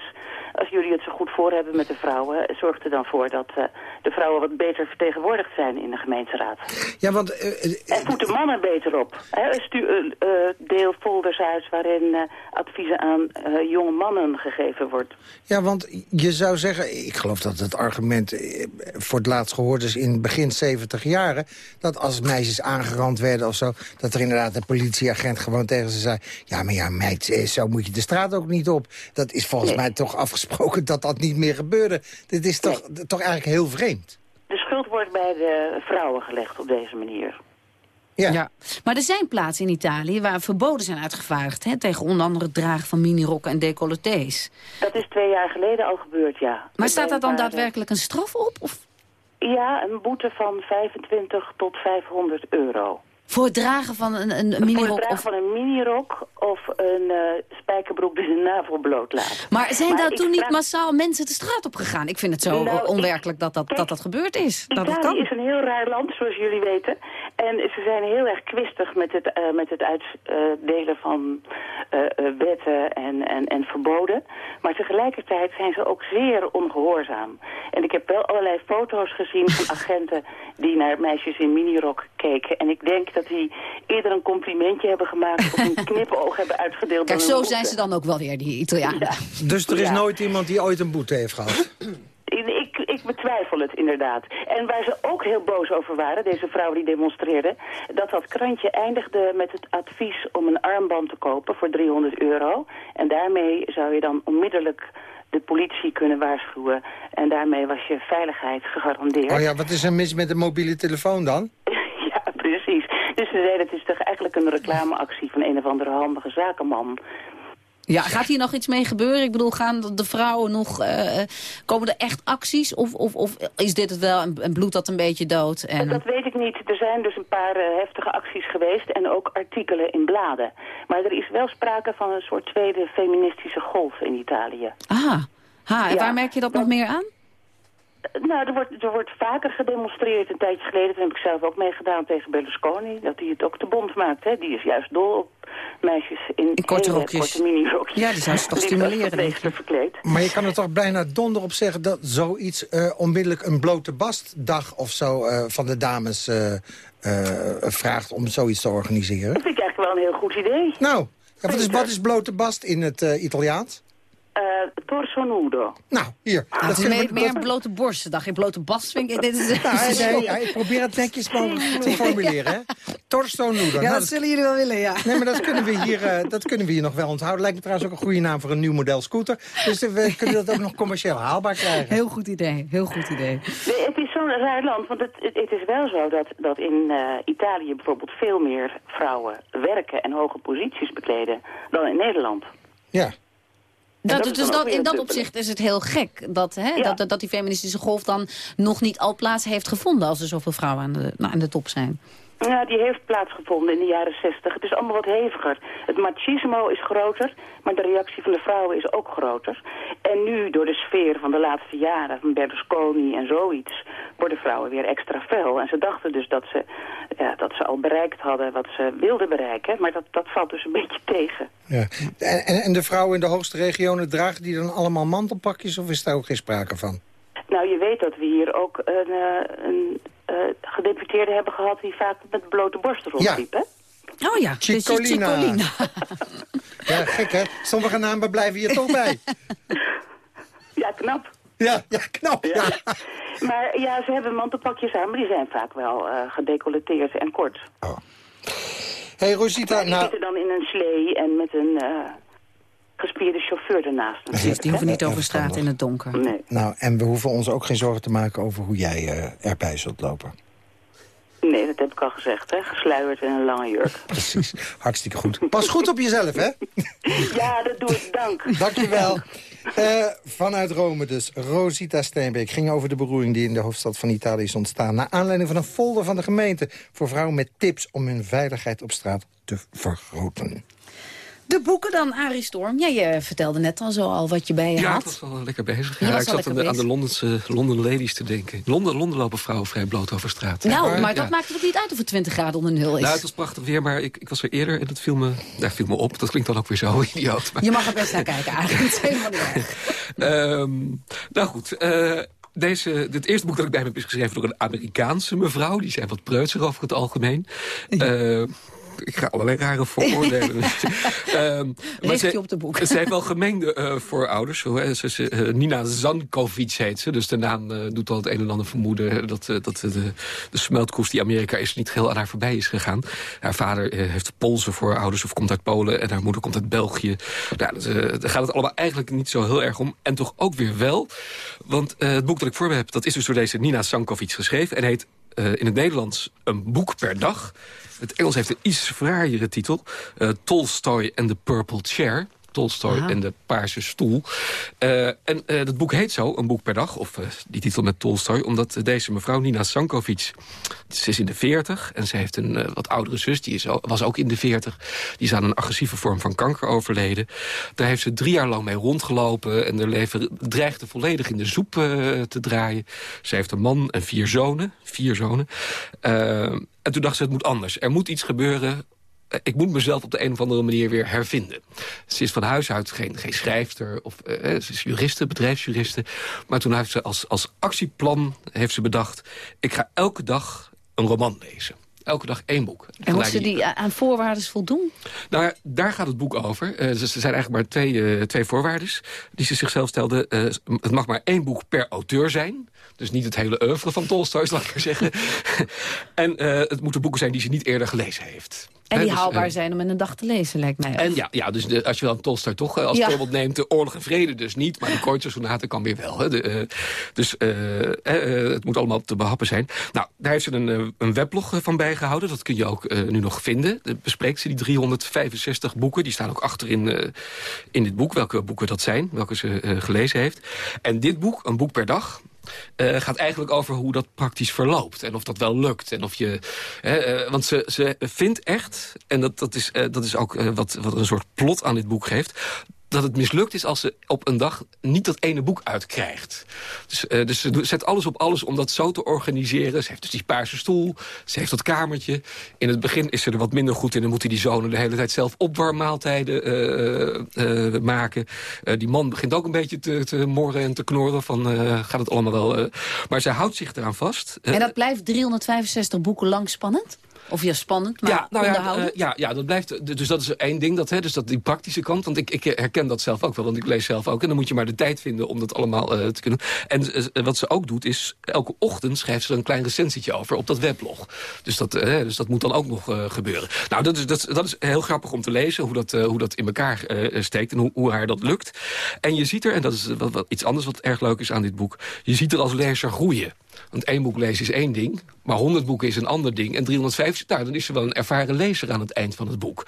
Als jullie het zo goed voor hebben met de vrouwen, zorgt er dan voor dat eh, de vrouwen wat beter vertegenwoordigd zijn in de gemeenteraad. Ja, want... eh, eh, En voed de mannen beter op. Hè, stu, eh, eh, deel folders uit waarin eh, adviezen aan eh, jonge mannen gegeven wordt. Ja, want je zou zeggen, ik geloof dat het argument eh, voor het laatst gehoord is in begin 70 jaren, dat als meisjes aangerand werden of zo, dat er inderdaad een politieagent gewoon tegen ze zei, ja, maar ja, meid, eh, zo moet je de straat ook niet op. Dat is volgens Nee. mij toch afgesproken dat dat niet meer gebeurde. Dit is toch, toch eigenlijk heel vreemd. De schuld wordt bij de vrouwen gelegd op deze manier. Ja. Ja. Maar er zijn plaatsen in Italië waar verboden zijn uitgevaardigd... Hè, tegen onder andere het dragen van minirokken en decolletés. Dat is twee jaar geleden al gebeurd, ja. Maar staat daar zijn dan paar, daadwerkelijk een straf op? Of eh, Ja, een boete van 25 tot 500 euro. Voor het dragen van een, een, een Voor het minirok? dragen Of... van een minirok of een eh, spijkerbroek die de navel bloot laat. Maar zijn Maar daar toen niet massaal mensen de straat op gegaan? Ik vind het zo Nou, ik- onwerkelijk dat dat, kijk, dat dat gebeurd is. Dat kan. is een heel raar land, zoals jullie weten. En ze zijn heel erg kwistig met het, eh, met het uitdelen van eh, wetten en, en, en verboden. Maar tegelijkertijd zijn ze ook zeer ongehoorzaam. En ik heb wel allerlei foto's gezien van agenten die naar meisjes in minirok keken. En ik denk dat die eerder een complimentje hebben gemaakt of een knipoog hebben uitgedeeld. Kijk, een zo boete. zijn ze dan ook wel weer, die Italianen. Ja. Dus er is Ja. nooit iemand die ooit een boete heeft gehad. Ik, ik betwijfel het inderdaad. En waar ze ook heel boos over waren, deze vrouwen die demonstreerden... dat dat krantje eindigde met het advies om een armband te kopen voor 300 euro. En daarmee zou je dan onmiddellijk de politie kunnen waarschuwen. En daarmee was je veiligheid gegarandeerd. Oh ja, wat is er mis met de mobiele telefoon dan? Dus ze zeiden, het is toch eigenlijk een reclameactie van een of andere handige zakenman. Ja, gaat hier nog iets mee gebeuren? Ik bedoel, gaan de- vrouwen nog... eh, komen er echt acties? Of, of, of is dit het wel en, bloedt dat een beetje dood? En... Dat weet ik niet. Er zijn dus een paar eh, heftige acties geweest en ook artikelen in bladen. Maar er is wel sprake van een soort tweede feministische golf in Italië. Ah, ha, en Ja. waar merk je dat nog meer aan? Nou, er wordt, er wordt vaker gedemonstreerd. Een tijdje geleden toen heb ik zelf ook meegedaan tegen Berlusconi. Dat hij het ook te bond maakt. Hè. Die is juist dol op meisjes in, In korte hele rokjes. korte minirokjes. Ja, die zou ze toch stimuleren, verkleed. Maar je kan er toch bijna donder op zeggen dat zoiets eh, onmiddellijk een blote bastdag of zo eh, van de dames eh, eh, vraagt om zoiets te organiseren. Dat vind ik eigenlijk wel een heel goed idee. Nou, ja, wat, is, wat is blote bast in het eh, Italiaans? Uh, torso nudo. Nou, hier. Ah, dat is meer, meer een blote borstendag. In blote bas vind ik... Dit is, nou, nee, ik probeer het netjes mogelijk te formuleren. Hè? Torso nudo. Ja, nou, dat, zullen jullie wel willen, ja. Nee, maar dat kunnen we hier, uh, dat kunnen we hier nog wel onthouden. Lijkt me trouwens ook een goede naam voor een nieuw model scooter. Dus we kunnen dat ook nog commercieel haalbaar krijgen. Heel goed idee, heel goed idee. Nee, het is zo'n raar land, want het, het, is wel zo dat, dat in uh, Italië bijvoorbeeld veel meer vrouwen werken en hoge posities bekleden dan in Nederland. Ja. Dat, dat dus dat, in dat opzicht is het heel gek dat, hè, dat, dat die feministische golf dan nog niet al plaats heeft gevonden... als er zoveel vrouwen aan de, nou, aan de top zijn. Ja, die heeft plaatsgevonden in de jaren zestig. Het is allemaal wat heviger. Het machismo is groter, maar de reactie van de vrouwen is ook groter. En nu, door de sfeer van de laatste jaren, van Berlusconi en zoiets... worden vrouwen weer extra fel. En ze dachten dus dat ze, ja, dat ze al bereikt hadden wat ze wilden bereiken. Maar dat, dat valt dus een beetje tegen. Ja. En, en de vrouwen in de hoogste regionen, dragen die dan allemaal mantelpakjes... of is daar ook geen sprake van? Nou, je weet dat we hier ook een, eh, een gedeputeerden hebben gehad... die vaak met blote borsten rondliep, ja. hè? Oh ja, Chicolina. Chicolina. ja, gek hè? Sommige namen blijven hier toch bij. Ja, knap. Ja, ja knap. Ja. Maar ja, ze hebben mantelpakjes aan, maar die zijn vaak wel uh, gedecolleteerd en kort. Oh. hey, Rosita, die nou... zitten dan in een slee en met een... Uh, gespierde chauffeur ernaast. Precies, die hoeven niet over straat in het donker. Nee. Nou, en we hoeven ons ook geen zorgen te maken over hoe jij uh, erbij zult lopen. Nee, dat heb ik al gezegd, hè. Gesluierd in een lange jurk. Precies, hartstikke goed. Pas goed op jezelf, hè? ja, dat doe ik, dank. Dankjewel. Uh, vanuit Rome dus, Rosita Steenbeek ging over de beroering die in de hoofdstad van Italië is ontstaan... naar aanleiding van een folder van de gemeente voor vrouwen met tips om hun veiligheid op straat te vergroten. De boeken dan, Arie Storm. Jij je vertelde net al zo al wat je bij je ja, had. Ja, ik was wel lekker bezig. Ja, ik zat aan de, aan de, Londense London ladies te denken. Londen, Londen lopen vrouwen vrij bloot over straat. Nou, maar, maar dat maakt het niet uit of het 20 graden onder nul is. Nou, het was prachtig weer, maar ik, ik was weer eerder en dat viel me, daar viel me op. Dat klinkt dan ook weer zo idioot. Maar... Je mag er best naar kijken, Arie. Het is helemaal niet um, nou goed, uh, deze, het eerste boek dat ik bij me heb is geschreven door een Amerikaanse mevrouw. Die zijn wat preutser over het algemeen. Uh, ik ga allerlei rare vooroordelen. um, maar ze, op de boek. Ze heeft wel gemengde uh, voorouders. Ze, ze, uh, Nina Zankovic heet ze. Dus de naam uh, doet al het een en ander vermoeden... dat, dat de, de smeltkoers die Amerika is niet geheel aan haar voorbij is gegaan. Haar vader heeft Poolse voorouders of komt uit Polen... en haar moeder komt uit België. Nou, dus, daar gaat het allemaal eigenlijk niet zo heel erg om. En toch ook weer wel. Want het boek dat ik voor me heb... dat is dus door deze Nina Zankovic geschreven... en heet in het Nederlands een boek per dag... Het Engels heeft een iets fraaiere titel. Uh, Tolstoy and the Purple Chair. Tolstoy en de Paarse Stoel. Uh, en uh, dat boek heet zo, een boek per dag, of uh, die titel met Tolstoy... omdat deze mevrouw, Nina Sankovic, ze is in de 40... en ze heeft een wat oudere zus, die is, was ook in de 40. Die is aan een agressieve vorm van kanker overleden. Daar heeft ze drie jaar lang mee rondgelopen... en haar leven dreigde volledig in de soep te draaien. Ze heeft een man en vier zonen. Vier zonen. en toen dacht ze, het moet anders. Er moet iets gebeuren ik moet mezelf op de een of andere manier weer hervinden. Ze is van huis uit geen, geen schrijfster, of, uh, ze is juriste, bedrijfsjuriste. Maar toen heeft ze als, als actieplan heeft ze bedacht... ik ga elke dag een roman lezen. Elke dag één boek. En moet ze die aan voorwaarden voldoen? Nou daar gaat het boek over. Uh, er zijn eigenlijk maar twee, uh, twee voorwaarden die ze zichzelf stelde. Uh, het mag maar één boek per auteur zijn. Dus niet het hele oeuvre van Tolstoy, zal ik maar zeggen. en het moeten boeken zijn die ze niet eerder gelezen heeft. En die dus, haalbaar zijn om in een dag te lezen, lijkt mij. En ja, ja, dus de, als je dan Tolstoy toch als ja. voorbeeld neemt... de oorlog en vrede dus niet, maar de Kreutzer kan weer wel. Hè. De, uh, dus uh, uh, het moet allemaal te behappen zijn. Nou, daar heeft ze een, een weblog van bijgehouden. Dat kun je ook nu nog vinden. Daar bespreekt ze die 365 boeken. Die staan ook achterin in dit boek, welke boeken dat zijn. Welke ze gelezen heeft. En dit boek, een boek per dag... Uh, gaat eigenlijk over hoe dat praktisch verloopt. En of dat wel lukt. En of je, uh, want ze, ze vindt echt, en dat, dat, is, uh, dat is ook wat, wat een soort plot aan dit boek geeft dat het mislukt is als ze op een dag niet dat ene boek uitkrijgt. Dus, uh, dus ze zet alles op alles om dat zo te organiseren. Ze heeft dus die paarse stoel, ze heeft dat kamertje. In het begin is ze er wat minder goed in... dan moeten die zonen de hele tijd zelf opwarmmaaltijden uh, uh, maken. die man begint ook een beetje te, te morren en te knorren van... gaat het allemaal wel... maar ze houdt zich eraan vast. En dat blijft 365 boeken lang spannend? Of ja, spannend, maar ja, nou ja, onderhoudend? ja, ja, dat blijft. Dus dat is één ding, dat, hè, dus dat die praktische kant. Want ik, ik herken dat zelf ook wel, want ik lees zelf ook. En dan moet je maar de tijd vinden om dat allemaal te kunnen. En wat ze ook doet, is elke ochtend schrijft ze er een klein recensietje over op dat weblog. Dus dat, dus dat moet dan ook nog gebeuren. Nou, dat is, dat, dat is heel grappig om te lezen, hoe dat, hoe dat in elkaar steekt en hoe, hoe haar dat lukt. En je ziet er, en dat is wat, wat, iets anders wat erg leuk is aan dit boek... je ziet er als lezer groeien. Want één boek lezen is één ding, maar 100 boeken is een ander ding. En 350, nou, dan is ze wel een ervaren lezer aan het eind van het boek.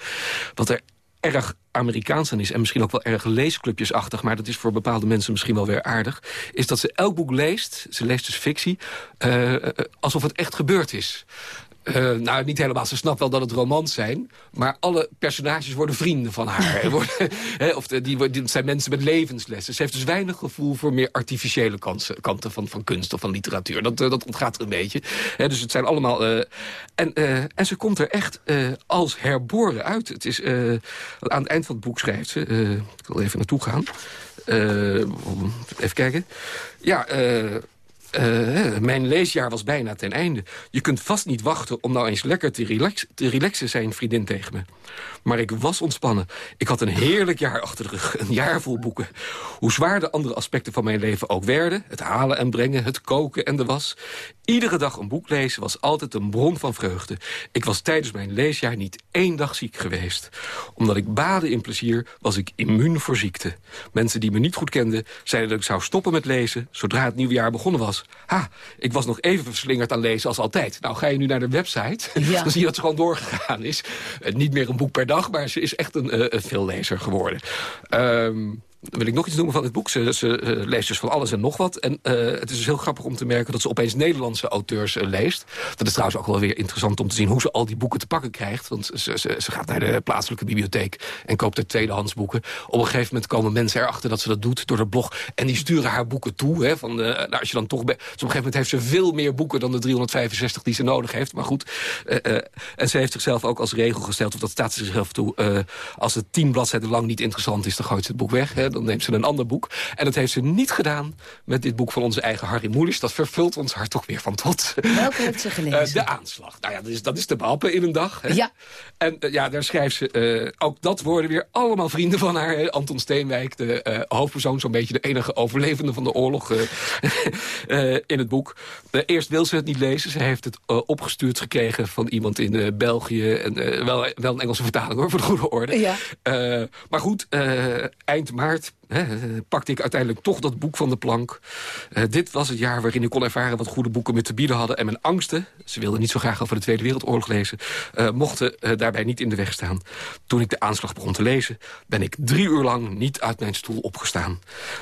Wat er erg Amerikaans aan is... en misschien ook wel erg leesclubjesachtig... maar dat is voor bepaalde mensen misschien wel weer aardig... is dat ze elk boek leest, ze leest dus fictie... Uh, alsof het echt gebeurd is. Uh, nou, niet helemaal. Ze snapt wel dat het romans zijn. Maar alle personages worden vrienden van haar. of de, die, die, zijn mensen met levenslessen. Ze heeft dus weinig gevoel voor meer artificiële kansen, kanten van, van kunst of van literatuur. Dat, uh, dat ontgaat er een beetje. dus het zijn allemaal... Uh, en, en ze komt er echt als herboren uit. Het is, aan het eind van het boek schrijft ze... ik wil even naartoe gaan. even kijken. Ja... Uh, mijn leesjaar was bijna ten einde. Je kunt vast niet wachten om nou eens lekker te, relax, te relaxen, zei een vriendin tegen me. Maar ik was ontspannen. Ik had een heerlijk jaar achter de rug. Een jaar vol boeken. Hoe zwaar de andere aspecten van mijn leven ook werden... het halen en brengen, het koken en de was... iedere dag een boek lezen was altijd een bron van vreugde. Ik was tijdens mijn leesjaar niet één dag ziek geweest. Omdat ik baden in plezier, was ik immuun voor ziekte. Mensen die me niet goed kenden, zeiden dat ik zou stoppen met lezen... zodra het nieuwe jaar begonnen was. Ha, ik was nog even verslingerd aan lezen als altijd. Nou, ga je nu naar de website, dan zie je dat ze gewoon doorgegaan is. Uh, niet meer een boek per dag, maar ze is echt een, uh, een veellezer geworden. Dan wil ik nog iets noemen van dit boek. Ze, ze uh, leest dus van alles en nog wat. En uh, het is dus heel grappig om te merken dat ze opeens Nederlandse auteurs uh, leest. Dat is trouwens ook wel weer interessant om te zien hoe ze al die boeken te pakken krijgt. Want ze, ze, ze gaat naar de plaatselijke bibliotheek en koopt er tweedehands boeken. Op een gegeven moment komen mensen erachter dat ze dat doet door de blog. En die sturen haar boeken toe. Hè, van, nou, als je dan toch dus op een gegeven moment heeft ze veel meer boeken dan de 365 die ze nodig heeft. Maar goed, en ze heeft zichzelf ook als regel gesteld, of dat staat ze zichzelf toe. als het tien bladzijden lang niet interessant is, dan gooit ze het boek weg. Dan neemt ze een ander boek. En dat heeft ze niet gedaan met dit boek van onze eigen Harry Moelis. Dat vervult ons hart toch weer van tot. Welke heeft ze gelezen? Uh, de aanslag. Nou ja, dat is, dat is te behappen in een dag. Hè? Ja. En uh, ja, daar schrijft ze... Uh, ook dat worden weer allemaal vrienden van haar. Hè? Anton Steenwijk, de hoofdpersoon, zo'n beetje de enige overlevende van de oorlog in het boek. eerst wil ze het niet lezen. Ze heeft het opgestuurd gekregen van iemand in België. En, wel, wel een Engelse vertaling hoor, voor de goede orde. Ja. maar goed, eind maart Earth He, pakte ik uiteindelijk toch dat boek van de plank. Uh, dit was het jaar waarin ik kon ervaren wat goede boeken me te bieden hadden. En mijn angsten, ze wilde niet zo graag over de Tweede Wereldoorlog lezen... Uh, mochten uh, daarbij niet in de weg staan. Toen ik de aanslag begon te lezen... ben ik drie uur lang niet uit mijn stoel opgestaan.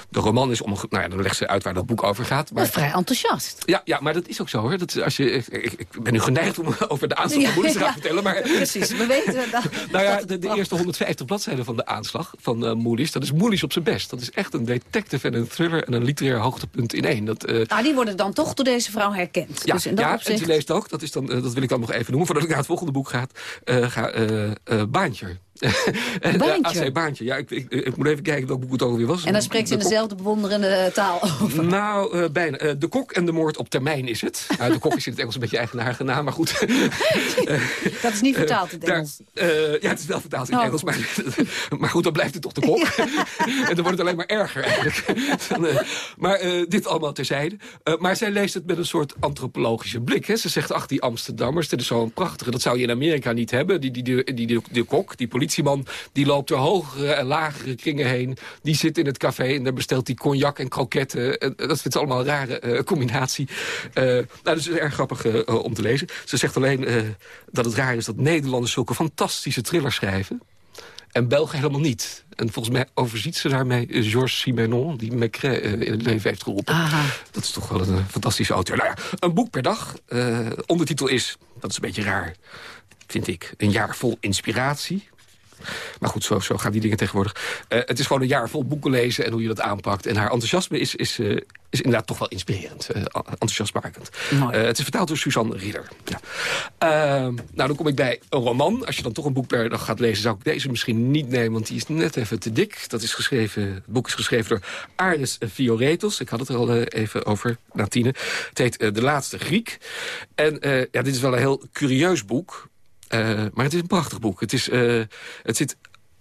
De roman is om... Nou ja, dan legt ze uit waar dat boek over gaat. Maar vrij enthousiast. Ja, ja, maar dat is ook zo hoor. Dat, als je, ik, ik ben nu geneigd om over de aanslag van Moelis te gaan vertellen. Maar, precies, we weten dat. nou ja, de, de eerste 150 bladzijden van de aanslag van Moelis... dat is Moelis op zijn best. Dat is echt een detective en een thriller en een literair hoogtepunt in één. Dat, uh... nou, die worden dan toch door deze vrouw herkend. Ja, dus in dat ja opzicht... en ze leest ook, dat, is dan, uh, dat wil ik dan nog even noemen... voordat ik naar het volgende boek ga, uh, ga Baantje. Baantje. AC Baantje. Ja, ik, ik, ik, moet even kijken welk boek het alweer was. En dan spreekt ze in dezelfde bewonderende taal over. Nou, uh, bijna. Uh, de kok en de moord op termijn is het. De kok is in het Engels een beetje eigenaardige naam, maar goed. dat is niet vertaald in het Engels. Daar, ja, het is wel vertaald in het oh. Engels, maar, maar goed, dan blijft het toch de kok. en dan wordt het alleen maar erger eigenlijk. maar dit allemaal terzijde. maar zij leest het met een soort antropologische blik. Hè. Ze zegt, ach, die Amsterdammers, dit is zo'n prachtige. Dat zou je in Amerika niet hebben. Die, die, die, die, die, die kok, die politie politieman die loopt door hogere en lagere kringen heen. Die zit in het café en daar bestelt hij cognac en kroketten. En dat vindt ze allemaal een rare uh, combinatie. Uh, nou, dat is erg grappig uh, om te lezen. Ze zegt alleen dat het raar is dat Nederlanders zulke fantastische thrillers schrijven. En Belgen helemaal niet. En volgens mij overziet ze daarmee Georges Simenon... die uh, in het leven heeft geroepen. Aha. Dat is toch wel een fantastische auteur. Nou ja, een boek per dag. Ondertitel is, dat is een beetje raar, vind ik... een jaar vol inspiratie Maar goed, zo, zo gaan die dingen tegenwoordig. het is gewoon een jaar vol boeken lezen en hoe je dat aanpakt. En haar enthousiasme is, is, is inderdaad toch wel inspirerend. Uh, enthousiastmakend. het is vertaald door Suzanne Ridder. Ja. Ehm, nou, dan kom ik bij een roman. Als je dan toch een boek per dag gaat lezen... zou ik deze misschien niet nemen, want die is net even te dik. Dat is geschreven, het boek is geschreven door Aris Fioretos. Ik had het er al even over, Natine. Het heet De Laatste Griek. En ja, dit is wel een heel curieus boek. Uh, maar het is een prachtig boek. Het, is, uh, het zit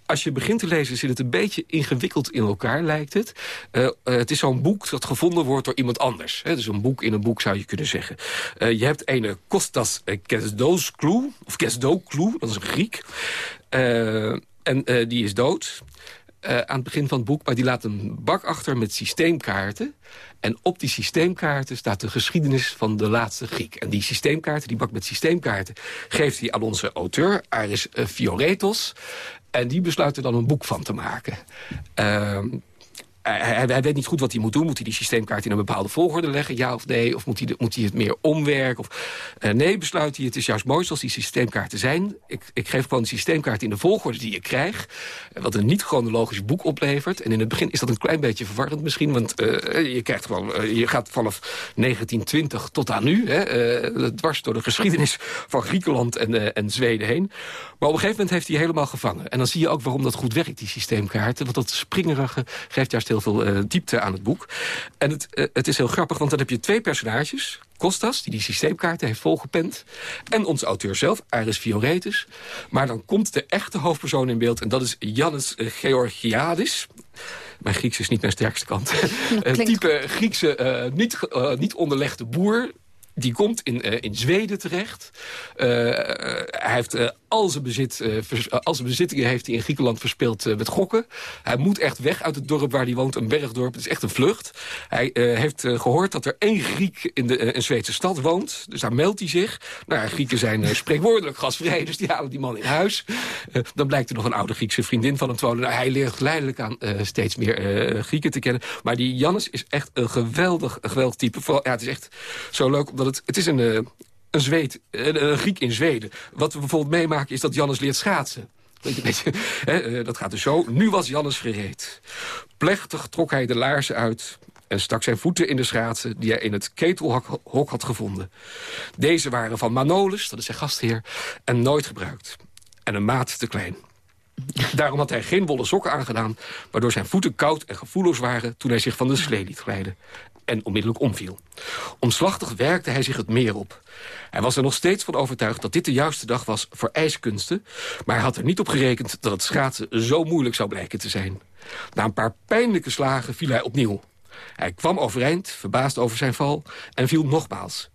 als je begint te lezen zit het een beetje ingewikkeld in elkaar, lijkt het. Uh, het is zo'n boek dat gevonden wordt door iemand anders. Hè? Dus een boek in een boek zou je kunnen zeggen. Je hebt een Kostas Kesdouklou, of Kesdouklou, dat is een Griek. en die is dood. Uh, aan het begin van het boek, maar die laat een bak achter met systeemkaarten. En op die systeemkaarten staat de geschiedenis van de laatste Griek. En die systeemkaarten, die bak met systeemkaarten... geeft hij aan onze auteur, Aris Fioretos. En die besluit er dan een boek van te maken. Uh, hij, weet niet goed wat hij moet doen. Moet hij die systeemkaart in een bepaalde volgorde leggen, ja of nee? Of moet hij, moet hij het meer omwerken? Of, uh, nee, besluit hij, het is juist mooi zoals die systeemkaarten zijn. Ik, ik geef gewoon de systeemkaart in de volgorde die je krijgt. Wat een niet-chronologisch boek oplevert. En in het begin is dat een klein beetje verwarrend misschien. Want uh, je, krijgt gewoon, je gaat vanaf 1920 tot aan nu. Hè, dwars door de geschiedenis van Griekenland en, en Zweden heen. Maar op een gegeven moment heeft hij helemaal gevangen. En dan zie je ook waarom dat goed werkt, die systeemkaarten. Want dat springerige geeft juist heel heel veel uh, diepte aan het boek. En het, uh, het is heel grappig, want dan heb je twee personages. Kostas, die die systeemkaarten heeft volgepend. En onze auteur zelf, Aris Fioretis. Maar dan komt de echte hoofdpersoon in beeld. En dat is Jannes Georgiadis. Mijn Grieks is niet mijn sterkste kant. Een type Griekse, uh, niet, uh, niet onderlegde boer die komt in, uh, in Zweden terecht. Uh, hij heeft al, zijn bezit, al zijn bezittingen heeft hij in Griekenland verspeeld met gokken. Hij moet echt weg uit het dorp waar hij woont, een bergdorp. Het is echt een vlucht. Hij heeft gehoord dat er één Griek in de een Zweedse stad woont. Dus daar meldt hij zich. Nou, Grieken zijn spreekwoordelijk gasvrij, dus die halen die man in huis. dan blijkt er nog een oude Griekse vriendin van hem te wonen. Nou, hij leert geleidelijk aan steeds meer Grieken te kennen. Maar die Jannes is echt een geweldig, geweldig type. Ja, het is echt zo leuk omdat het, het is een, een, Zweed, een, Griek in Zweden. Wat we bijvoorbeeld meemaken is dat Jannes leert schaatsen. Je, hè, dat gaat dus zo. Nu was Jannes gereed. Plechtig trok hij de laarzen uit en stak zijn voeten in de schaatsen... die hij in het ketelhok had gevonden. Deze waren van Manolis, dat is zijn gastheer, en nooit gebruikt. En een maat te klein. Daarom had hij geen wollen sokken aangedaan... waardoor zijn voeten koud en gevoelloos waren... toen hij zich van de slee liet glijden en onmiddellijk omviel. Omslachtig werkte hij zich het meer op. Hij was er nog steeds van overtuigd dat dit de juiste dag was voor ijskunsten... maar hij had er niet op gerekend dat het schaatsen zo moeilijk zou blijken te zijn. Na een paar pijnlijke slagen viel hij opnieuw. Hij kwam overeind, verbaasd over zijn val, en viel nogmaals.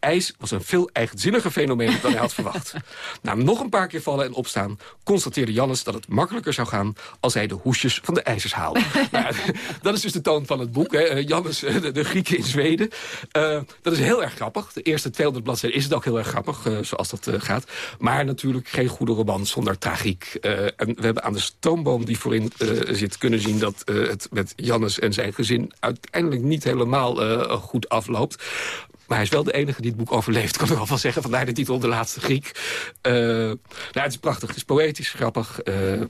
IJs was een veel eigenzinniger fenomeen dan hij had verwacht. Na nog een paar keer vallen en opstaan... constateerde Jannes dat het makkelijker zou gaan... als hij de hoesjes van de ijzers haalde. nou, dat is dus de toon van het boek. Hè. Eh, Jannes, eh, de, de Grieken in Zweden. Uh, dat is heel erg grappig. De eerste 200 bladzijden is het ook heel erg grappig, uh, zoals dat uh, gaat. Maar natuurlijk geen goede roman zonder tragiek. en we hebben aan de stoomboom die voorin zit kunnen zien... dat het met Jannes en zijn gezin uiteindelijk niet helemaal goed afloopt. Maar hij is wel de enige die het boek overleeft, kan ik wel van zeggen. Vandaar de titel De Laatste Griek. Uh, nou, het is prachtig, het is poëtisch, grappig. Uh,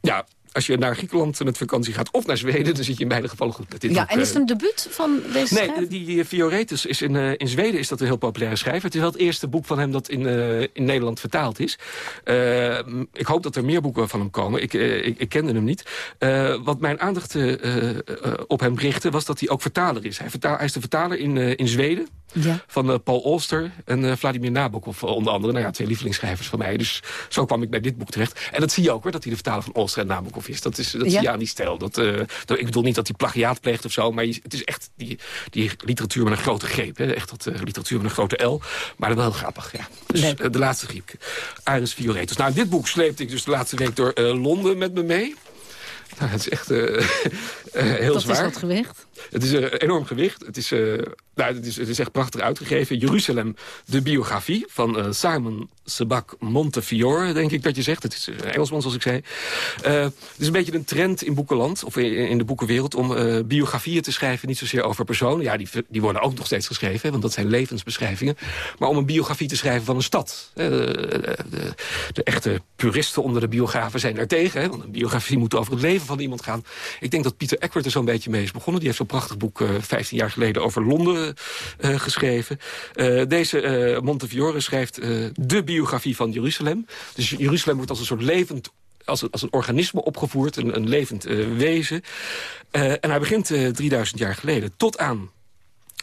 ja, als je naar Griekenland met vakantie gaat of naar Zweden... dan zit je in beide gevallen goed met dit Ja, en is het een debuut van deze Nee, die, die Fioretus is in, uh, in Zweden is dat een heel populaire schrijver. Het is wel het eerste boek van hem dat in, in Nederland vertaald is. Ik hoop dat er meer boeken van hem komen. Ik, ik, ik, kende hem niet. wat mijn aandacht op hem richtte, was dat hij ook vertaler is. Hij, vertaal, hij is de vertaler in, in Zweden ja. van Paul Auster en Vladimir Nabokov onder andere. Nou ja, twee lievelingsschrijvers van mij. Dus zo kwam ik bij dit boek terecht. En dat zie je ook hoor, dat hij de vertaler van Auster en Nabokov is. Dat, is, dat ja. zie je aan die stijl. Dat, uh, dat, ik bedoel niet dat hij plagiaat pleegt of zo... maar het is echt die, die literatuur met een grote greep. Hè? Echt dat uh, literatuur met een grote L. Maar wel grappig, ja. Dus, uh, de laatste griep. Aris Fioretus. Nou, dit boek sleepte ik dus de laatste week door Londen met me mee. Nou, het is echt... heel dat zwaar. is wat gewicht. Het is een enorm gewicht. Het is, uh, nou, het, is, het is echt prachtig uitgegeven. Jeruzalem, de biografie van uh, Simon Sebak Montefiore, denk ik dat je zegt. Het is Engelsman, zoals ik zei. het is een beetje een trend in boekenland, of in, in de boekenwereld... om biografieën te schrijven, niet zozeer over personen. Ja, die, die worden ook nog steeds geschreven, hè, want dat zijn levensbeschrijvingen. Maar om een biografie te schrijven van een stad. De, de, de, echte puristen onder de biografen zijn er tegen. Hè, want een biografie moet over het leven van iemand gaan. Ik denk dat Pieter Eckert er zo'n beetje mee is begonnen. Die heeft zo'n prachtig boek uh, 15 jaar geleden over Londen uh, geschreven. Uh, deze Montefiore schrijft de biografie van Jeruzalem. Dus Jeruzalem wordt als een soort levend als een, als een organisme opgevoerd, een, een levend wezen. en hij begint 3000 jaar geleden tot aan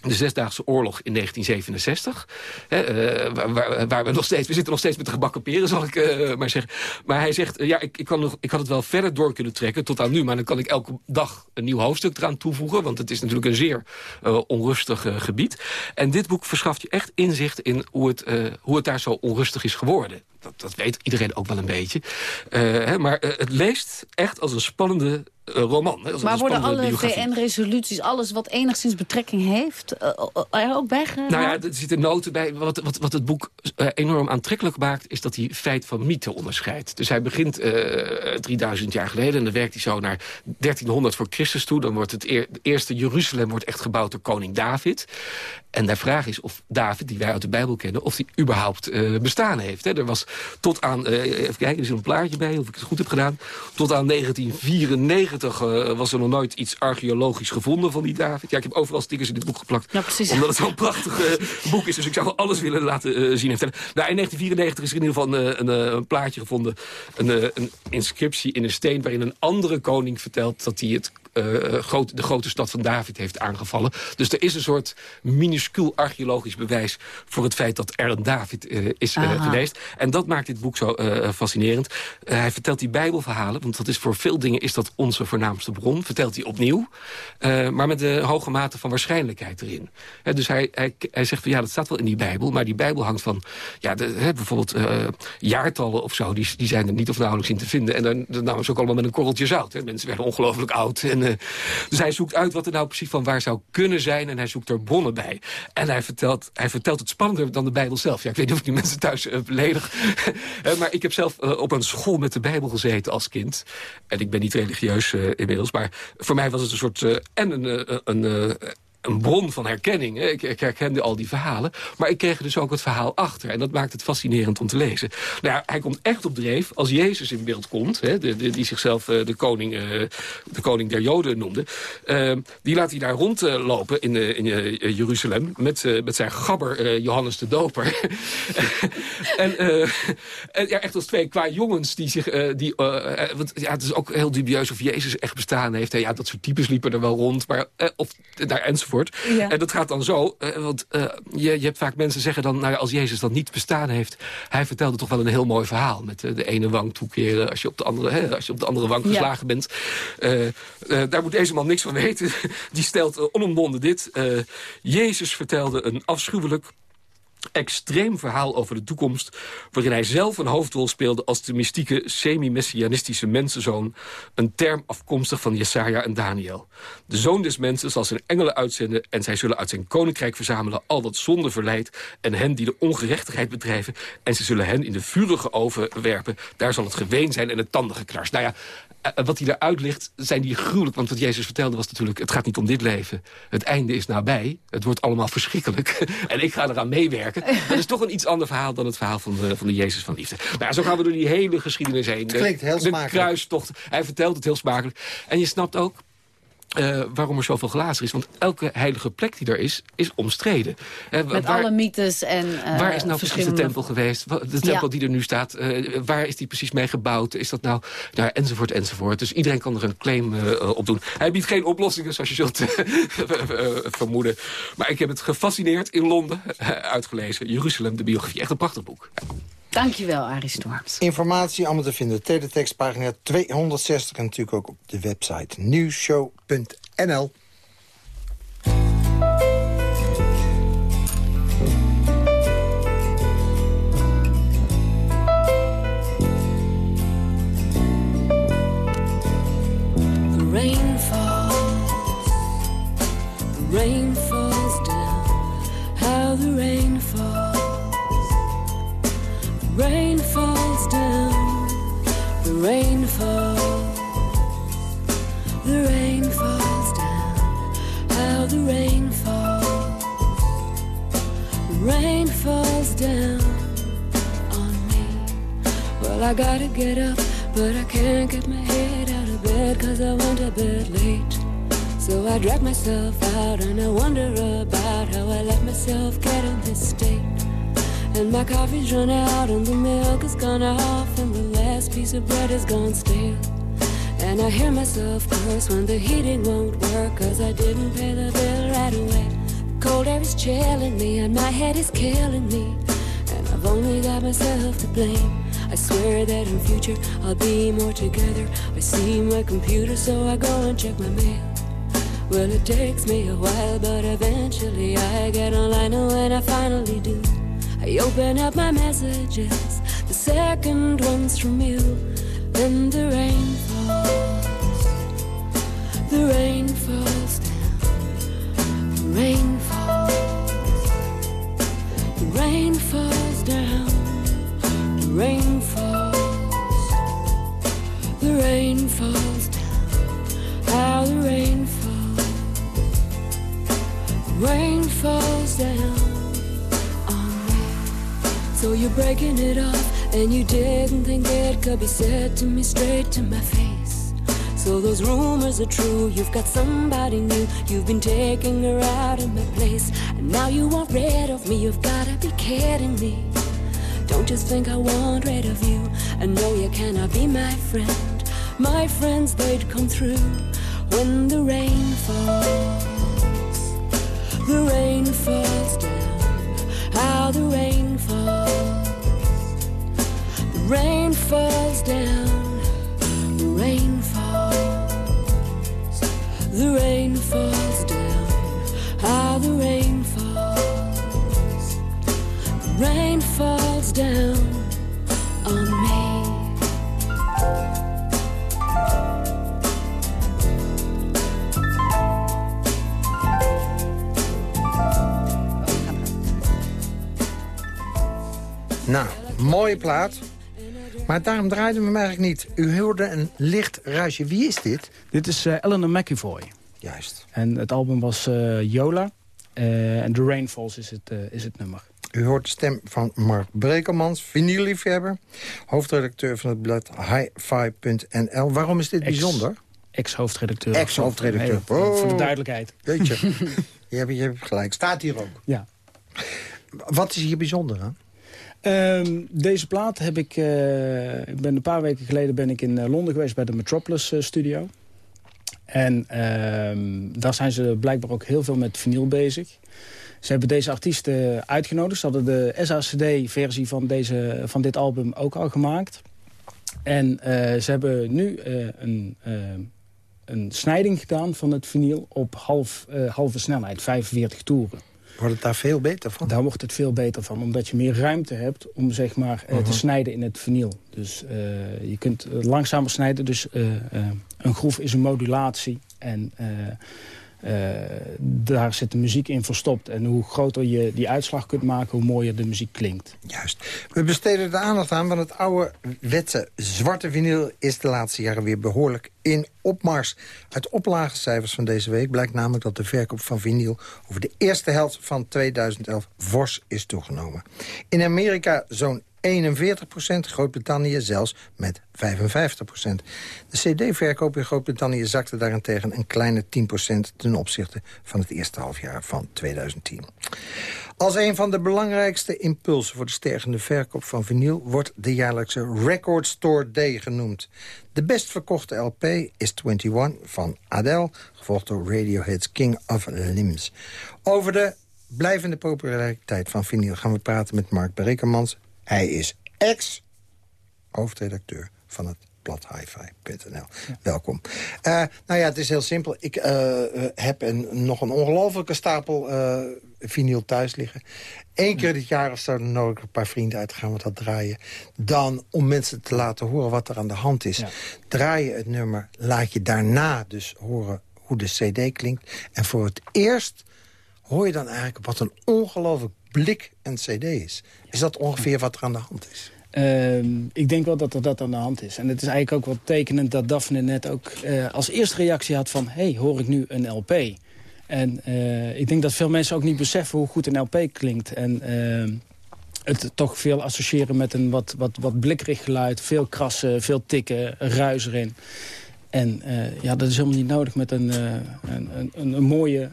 de Zesdaagse Oorlog in 1967. Hè, uh, waar, waar, we nog steeds... We zitten nog steeds met de gebakken peren, zal ik uh, maar zeggen. Maar hij zegt, uh, ja, ik, ik, kan nog, ik had het wel verder door kunnen trekken tot aan nu... maar dan kan ik elke dag een nieuw hoofdstuk eraan toevoegen... want het is natuurlijk een zeer onrustig gebied. En dit boek verschaft je echt inzicht in hoe het, hoe het daar zo onrustig is geworden. Dat, dat weet iedereen ook wel een beetje. Hè, maar het leest echt als een spannende roman. Hè, maar worden alle VN-resoluties, alles wat enigszins betrekking heeft... Er ook bij Nou ja, er zitten noten bij. Wat, wat, wat het boek enorm aantrekkelijk maakt... is dat hij feit van mythe onderscheidt. Dus hij begint uh, 3000 jaar geleden... en dan werkt hij zo naar 1300 voor Christus toe. Dan wordt het eer, eerste Jeruzalem wordt echt gebouwd door koning David. En de vraag is of David, die wij uit de Bijbel kennen... of die überhaupt bestaan heeft. Hè. Er was tot aan... even kijken, er is een plaatje bij, of ik het goed heb gedaan... tot aan 1994 uh, was er nog nooit iets archeologisch gevonden van die David. Ja, ik heb overal stickers in dit boek geplakt. Ja. Omdat het zo'n prachtig uh, boek is. Dus ik zou wel alles willen laten zien en vertellen. Nou, in 1994 is er in ieder geval een, een, een plaatje gevonden. Een, een, inscriptie in een steen waarin een andere koning vertelt... dat hij het groot, de grote stad van David heeft aangevallen. Dus er is een soort minuscuul archeologisch bewijs... voor het feit dat er een David uh, is geweest. En dat maakt dit boek zo fascinerend. hij vertelt die bijbelverhalen, want dat is voor veel dingen... is dat onze voornaamste bron, vertelt hij opnieuw. maar met de hoge mate van waarschijnlijkheid erin. dus hij, hij, hij zegt van ja, dat staat wel in die bijbel... maar die bijbel hangt van ja, de, bijvoorbeeld jaartallen of zo... Die, die zijn er niet of nauwelijks in te vinden. En dan, dan namen ze ook allemaal met een korreltje zout. Hè. Mensen werden ongelooflijk oud en uh, dus hij zoekt uit wat er nou precies van waar zou kunnen zijn... en hij zoekt er bronnen bij. En hij vertelt, hij vertelt het spannender dan de Bijbel zelf. Ja, ik weet niet of ik die mensen thuis uh, beledig. maar ik heb zelf op een school met de Bijbel gezeten als kind. En ik ben niet religieus inmiddels. Maar voor mij was het een soort... en een... een een bron van herkenning. Ik, ik, herkende al die verhalen. Maar ik kreeg dus ook het verhaal achter. En dat maakt het fascinerend om te lezen. Nou hij komt echt op dreef als Jezus in beeld komt. Hè, de, die zichzelf uh, de, koning, uh, de koning der Joden noemde. Uh, die laat hij daar rondlopen in, in Jeruzalem. Met, met zijn gabber Johannes de Doper. en, ja, echt als twee qua jongens die zich... die, want, ja, het is ook heel dubieus of Jezus echt bestaan heeft. Ja, dat soort types liepen er wel rond. Maar, of, daar, enzovoort. Ja. En dat gaat dan zo, uh, want uh, je, je hebt vaak mensen zeggen dan... Nou ja, als Jezus dat niet bestaan heeft... hij vertelde toch wel een heel mooi verhaal... met uh, de ene wang toekeren als je op de andere, hè, als je op de andere wang geslagen ja. bent. daar moet deze man niks van weten. Die stelt onomwonden dit. Jezus vertelde een afschuwelijk extreem verhaal over de toekomst... waarin hij zelf een hoofdrol speelde als de mystieke semi-messianistische mensenzoon... een term afkomstig van Jesaja en Daniel. De zoon des mensen zal zijn engelen uitzenden... en zij zullen uit zijn koninkrijk verzamelen al wat zonde verleidt... en hen die de ongerechtigheid bedrijven... en ze zullen hen in de vurige oven werpen. Daar zal het geween zijn en het tandengeknars. Nou ja, wat hij eruit ligt, zijn die gruwelijk. Want wat Jezus vertelde was natuurlijk, het gaat niet om dit leven. Het einde is nabij. Het wordt allemaal verschrikkelijk. en ik ga eraan meewerken. Dat is toch een iets ander verhaal dan het verhaal van de, van de Jezus van liefde. Nou, zo gaan we door die hele geschiedenis heen. Het klinkt heel smakelijk. De kruistocht. Hij vertelt het heel smakelijk. En je snapt ook, uh, waarom er zoveel glazen is. Want elke heilige plek die er is, is omstreden. Uh, Met waar, alle mythes en uh, Waar is nou precies de tempel geweest? De tempel ja. die er nu staat, waar is die precies mee gebouwd? Is dat nou, nou enzovoort, enzovoort. Dus iedereen kan er een claim op doen. Hij biedt geen oplossingen, zoals je zult vermoeden. Maar ik heb het gefascineerd in Londen uitgelezen. Jeruzalem, de biografie. Echt een prachtig boek. Dankjewel, Arie Storms. Informatie allemaal te vinden. Teletext, pagina 260 en natuurlijk ook op de website nieuwshow.nl. rain falls. Well, I gotta get up, but I can't get my head out of bed cause I went to bed late. So I drag myself out and I wonder about how I let myself get in this state. And my coffee's run out and the milk has gone off and the last piece of bread is gone stale. And I hear myself curse when the heating won't work cause I didn't pay the bill right away. Cold air is chilling me and my head is killing me. And I've only got myself to blame. I swear that in future I'll be more together. I see my computer so I go and check my mail. Well, it takes me a while, but eventually I get online, and when I finally do, I open up my messages, the second one's from you. Then the rain falls, the rain falls rain falls, the rain falls down, how the rain falls the rain falls down on me. So you're breaking it off, and you didn't think it could be said to me straight to my face. So those rumors are true. You've got somebody new. You've been taking her out of my place, and now you want rid of me. You've gotta be kidding me. Don't just think I want rid of you. I know you cannot be my friend. My friends, they'd come through when the rain falls the rain falls down, how the rain falls. The rain falls down, the rain falls. The rain falls down, how the rain rain falls down on me. Nou, mooie plaat. Maar daarom draaide we hem eigenlijk niet. U hoorde een licht ruisje. Wie is dit? Dit is uh, Eleanor McEvoy. Juist. En het album was uh, Yola. Uh, en The Rainfalls is het, is het nummer. U hoort de stem van Mark Brekelmans, vinylliefhebber. Hoofdredacteur van het blad hifi.nl. Waarom is dit bijzonder? Ex-hoofdredacteur. Ex-hoofdredacteur. Nee, oh. Voor de duidelijkheid. Weet je, je, hebt, je hebt gelijk. Staat hier ook. Ja. Wat is hier bijzonder aan? Um, deze plaat heb ik... Uh, ik ben een paar weken geleden ben ik in uh, Londen geweest bij de Metropolis uh, Studio. En uh, daar zijn ze blijkbaar ook heel veel met vinyl bezig. Ze hebben deze artiesten uitgenodigd. Ze hadden de SACD-versie van, deze, van dit album ook al gemaakt. En ze hebben nu een, een snijding gedaan van het vinyl op half, halve snelheid, 45 toeren. Wordt het daar veel beter van? Daar wordt het veel beter van, omdat je meer ruimte hebt om zeg maar, uh, te snijden in het vinyl. Dus je kunt langzamer snijden, dus een groef is een modulatie. En daar zit de muziek in verstopt. En hoe groter je die uitslag kunt maken, hoe mooier de muziek klinkt. Juist. We besteden de aandacht aan, want het oude wetse zwarte vinyl... is de laatste jaren weer behoorlijk in opmars. Uit oplagecijfers van deze week blijkt namelijk dat de verkoop van vinyl... over de eerste helft van 2011 fors is toegenomen. In Amerika zo'n 41% Groot-Brittannië zelfs met 55% De cd-verkoop in Groot-Brittannië zakte daarentegen een kleine 10% ten opzichte van het eerste halfjaar van 2010. Als een van de belangrijkste impulsen voor de stergende verkoop van vinyl... wordt de jaarlijkse Record Store Day genoemd. De best verkochte LP is 21 van Adele, gevolgd door Radiohead's King of Limbs. Over de blijvende populariteit van vinyl gaan we praten met Mark Berekermans... Hij is ex-hoofdredacteur van het blad hifi.nl. Welkom. Uh, nou ja, het is heel simpel. Ik uh, heb een, nog een ongelofelijke stapel uh, vinyl thuis liggen. Eén keer dit jaar als er nodig een paar vrienden uit gaan we dat draaien. Dan, om mensen te laten horen wat er aan de hand is... Ja. draai je het nummer, laat je daarna dus horen hoe de cd klinkt. En voor het eerst hoor je dan eigenlijk wat een ongelooflijk blik een cd is. Is dat ongeveer wat er aan de hand is? Ehm, ik denk wel dat er dat aan de hand is. En het is eigenlijk ook wel tekenend dat Daphne net ook eh, als eerste reactie had van... hey, hoor ik nu een LP? En eh, ik denk dat veel mensen ook niet beseffen hoe goed een LP klinkt. En ehm, het toch veel associëren met een wat, wat, wat blikkerig geluid. Veel krassen, veel tikken, ruis erin. En eh, ja, dat is helemaal niet nodig met een, een, een, een, mooie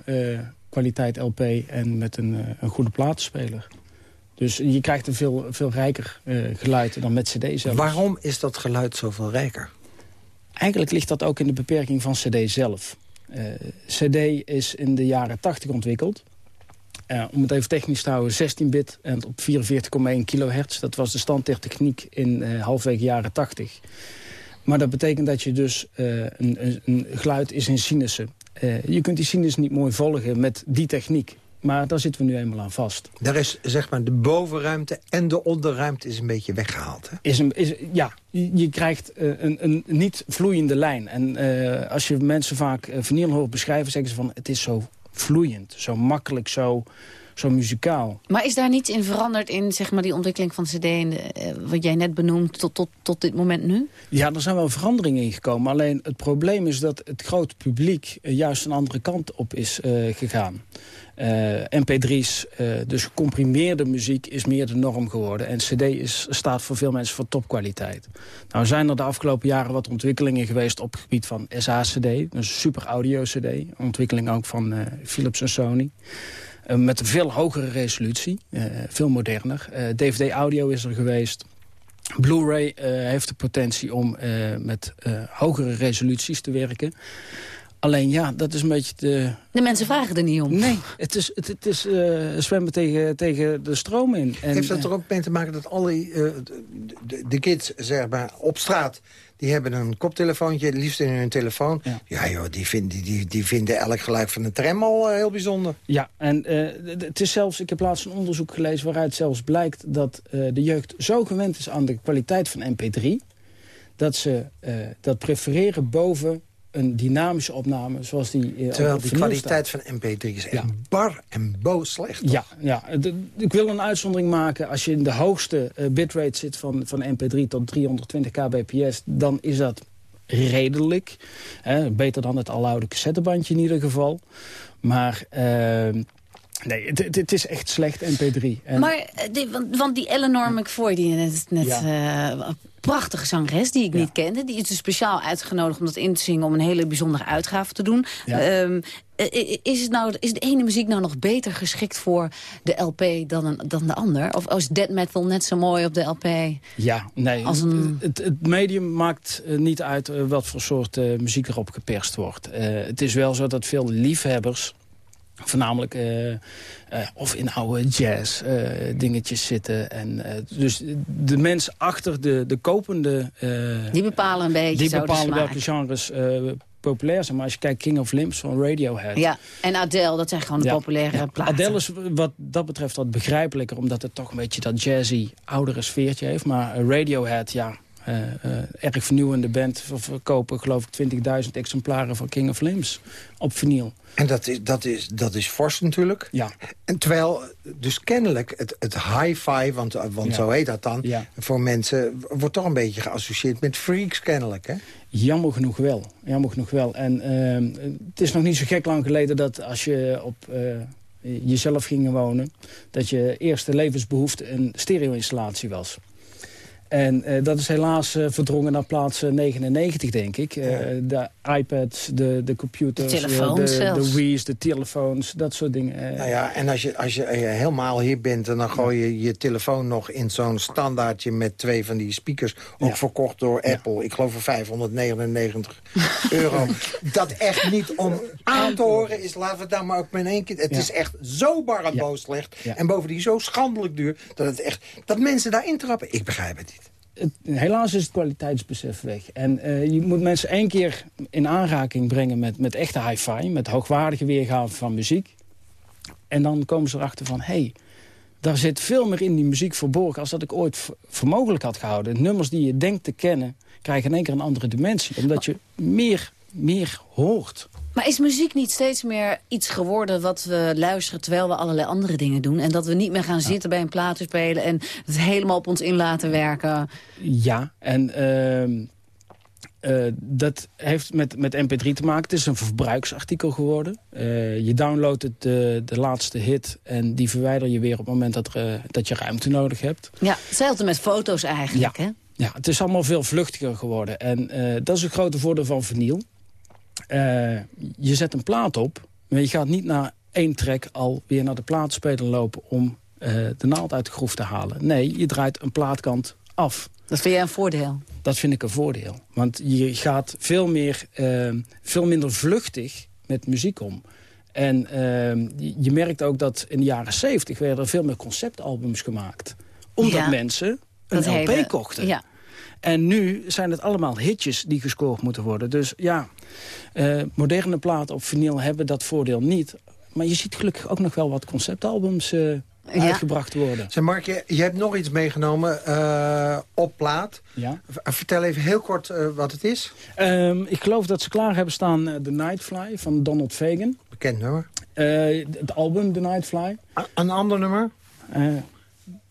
kwaliteit LP... en met een, een goede platenspeler. Dus je krijgt een veel, veel rijker uh, geluid dan met cd zelf. Waarom is dat geluid zoveel rijker? Eigenlijk ligt dat ook in de beperking van cd zelf. Uh, cd is in de jaren 80 ontwikkeld. Uh, om het even technisch te houden, 16-bit en op 44,1 kilohertz. Dat was de standaardtechniek in halfwege jaren 80. Maar dat betekent dat je dus een, een, een, geluid is in sinussen. Je kunt die sinus niet mooi volgen met die techniek. Maar daar zitten we nu eenmaal aan vast. Daar is zeg maar de bovenruimte en de onderruimte is een beetje weggehaald. Hè? Is een, is, ja, je, krijgt uh, een, een niet vloeiende lijn. En uh, als je mensen vaak uh, vinyl hoort beschrijven, zeggen ze van... het is zo vloeiend, zo makkelijk, zo, zo muzikaal. Maar is daar niets in veranderd in zeg maar, die ontwikkeling van cd... En de, wat jij net benoemt tot, tot, tot dit moment nu? Ja, er zijn wel veranderingen in gekomen. Alleen het probleem is dat het grote publiek juist een andere kant op is gegaan. Uh, MP3's, uh, dus gecomprimeerde muziek, is meer de norm geworden. En cd is, staat voor veel mensen voor topkwaliteit. Nou zijn er de afgelopen jaren wat ontwikkelingen geweest op het gebied van SA-cd. Dus super audio-cd. Ontwikkeling ook van uh, Philips en Sony. Met een veel hogere resolutie, veel moderner. DVD-audio is er geweest. Blu-ray heeft de potentie om met hogere resoluties te werken. Alleen ja, dat is een beetje de... De mensen vragen er niet om. Nee, het is, het, het is uh, zwemmen tegen, tegen de stroom in. En, Heeft dat er ook mee te maken dat alle uh, de, de, kids zeg maar, op straat... die hebben een koptelefoontje, liefst in hun telefoon. Ja, ja joh, die, vinden, die, die vinden elk geluid van een tram al uh, heel bijzonder. Ja, en het is zelfs... Ik heb laatst een onderzoek gelezen waaruit zelfs blijkt... dat de jeugd zo gewend is aan de kwaliteit van MP3... dat ze dat prefereren boven een dynamische opname zoals die... Uh, Terwijl de kwaliteit van MP3 is echt bar en boos slecht. Ja, ja ik wil een uitzondering maken. Als je in de hoogste uh, bitrate zit van, van MP3 tot 320 kbps... dan is dat redelijk. Hè, beter dan het aloude cassettebandje in ieder geval. Maar... Uh, Nee, het, het, is echt slecht MP3. En... Maar, die, want, want, die Eleanor McFoy, die je net, net ja prachtige zangeres die ik niet kende. Die is dus speciaal uitgenodigd om dat in te zingen... om een hele bijzondere uitgave te doen. Ehm, is, het nou, is de ene muziek nou nog beter geschikt voor de LP dan, een, dan de ander? Of is dead metal net zo mooi op de LP? Ja, nee. Als een... het, het medium maakt eh, niet uit eh, wat voor soort uh, muziek erop geperst wordt. het is wel zo dat veel liefhebbers voornamelijk uh, uh, of in oude jazz uh, dingetjes zitten. En, dus de mensen achter de, de kopende... die bepalen een beetje Die bepalen welke genres populair zijn. Maar als je kijkt King of Limbs van Radiohead... Ja, en Adele, dat zijn gewoon de populaire ja. platen. Adele is wat dat betreft wat begrijpelijker... omdat het toch een beetje dat jazzy, oudere sfeertje heeft. Maar Radiohead, ja, erg vernieuwende band. We verkopen geloof ik 20.000 exemplaren van King of Limbs op vinyl. En dat is, dat is, dat is fors natuurlijk. Ja. En terwijl dus kennelijk het, het hi-fi, want, want zo heet dat dan... Ja. voor mensen wordt toch een beetje geassocieerd met freaks kennelijk, hè? Jammer genoeg wel. Jammer genoeg wel. En uh, het is nog niet zo gek lang geleden dat als je op uh, jezelf ging wonen... dat je eerste levensbehoefte een stereo-installatie was. En uh, dat is helaas uh, verdrongen naar plaats 99, denk ik. Uh, de iPads, de, de computers, de, telefoons de, de, Wii's, de telefoons, dat soort dingen. Nou ja, en als je, als je helemaal hier bent... en dan gooi je je telefoon nog in zo'n standaardje... met twee van die speakers, ook ja. verkocht door Apple. Ik geloof voor 599 euro. Dat echt niet om aan te horen is, laten we het dan maar ook met één keer... Het is echt zo bar en boos slecht. En bovendien zo schandelijk duur... dat, het echt, dat mensen daarin trappen. Ik begrijp het niet helaas is het kwaliteitsbesef weg. En uh, je moet mensen één keer in aanraking brengen met, met echte hi-fi... met hoogwaardige weergave van muziek. En dan komen ze erachter van... hey, daar zit veel meer in die muziek verborgen... als dat ik ooit voor mogelijk had gehouden. Nummers die je denkt te kennen... krijgen in één keer een andere dimensie. Omdat je meer, meer hoort. Maar is muziek niet steeds meer iets geworden wat we luisteren... terwijl we allerlei andere dingen doen? En dat we niet meer gaan zitten bij een platen spelen... en het helemaal op ons in laten werken? Ja, en... ehm, eh, dat heeft met, met mp3 te maken. Het is een verbruiksartikel geworden. Eh, je downloadt het, de, de laatste hit en die verwijder je weer op het moment dat, er, eh, dat je ruimte nodig hebt. Ja, hetzelfde met foto's eigenlijk, Ja. hè? Ja, het is allemaal veel vluchtiger geworden. En eh, dat is een grote voordeel van vinyl. Eh, je zet een plaat op, maar je gaat niet na één track al weer naar de plaatspeler lopen... om eh, de naald uit de groef te halen. Nee, je draait een plaatkant af. Dat vind jij een voordeel? Dat vind ik een voordeel. Want je gaat veel, meer, eh, veel minder vluchtig met muziek om. En je- merkt ook dat in de jaren 70 werden er veel meer conceptalbums gemaakt. Omdat Ja. mensen een LP kochten. Ja. En nu zijn het allemaal hitjes die gescoord moeten worden. Dus ja, eh, moderne platen op vinyl hebben dat voordeel niet. Maar je ziet gelukkig ook nog wel wat conceptalbums eh, uitgebracht worden. Zeg Mark, je, je hebt nog iets meegenomen eh, op plaat. Ja. Vertel even heel kort eh, wat het is. Ehm, ik geloof dat ze klaar hebben staan The Nightfly van Donald Fagen. Bekend nummer. Eh, het album The Nightfly. een ander nummer? Eh,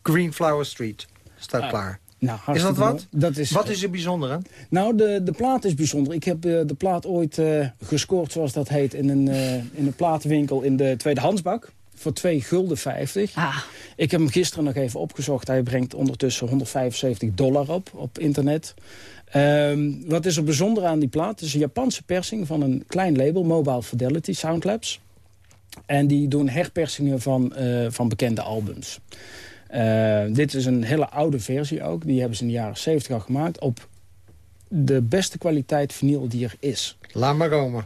Green Flower Street staat Ah, klaar. Nou, is dat hartstikke wat? Dat is, wat is er bijzonder aan? Nou, de, de plaat is bijzonder. Ik heb eh, de plaat ooit eh, gescoord, zoals dat heet, in een, eh, in een platenwinkel in de tweedehandsbak. Voor 2 gulden 50. Ik heb hem gisteren nog even opgezocht. Hij brengt ondertussen 175 dollar op, op internet. Ehm, wat is er bijzonder aan die plaat? Het is een Japanse persing van een klein label, Mobile Fidelity Soundlabs. En die doen herpersingen van, eh, van bekende albums. Eh, dit is een hele oude versie ook. Die hebben ze in de jaren 70 al gemaakt. Op de beste kwaliteit vinyl die er is. Laat maar komen.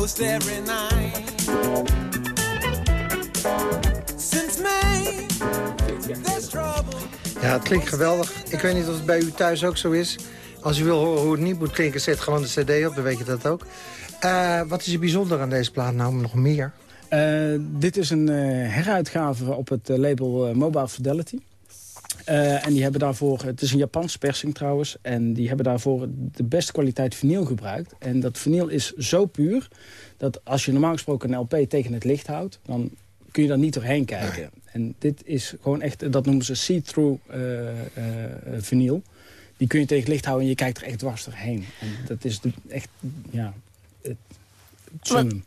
every night. Since May, there's trouble. Ja, het klinkt geweldig. Ik weet niet of het bij u thuis ook zo is. Als u wil horen hoe het niet moet klinken, zet gewoon de cd op. Dan weet je dat ook. Eh, wat is er bijzonder aan deze plaat nou nog meer? Eh, dit is een eh, heruitgave op het label Mobile Fidelity. Eh, en die hebben daarvoor, het is een Japanse persing trouwens... en die hebben daarvoor de beste kwaliteit vinyl gebruikt. En dat vinyl is zo puur dat als je normaal gesproken een LP tegen het licht houdt... dan kun je daar niet doorheen kijken. En dit is gewoon echt, dat noemen ze see-through eh, vinyl. Die kun je tegen het licht houden en je kijkt er echt dwars doorheen. En dat is de, echt, ja... Het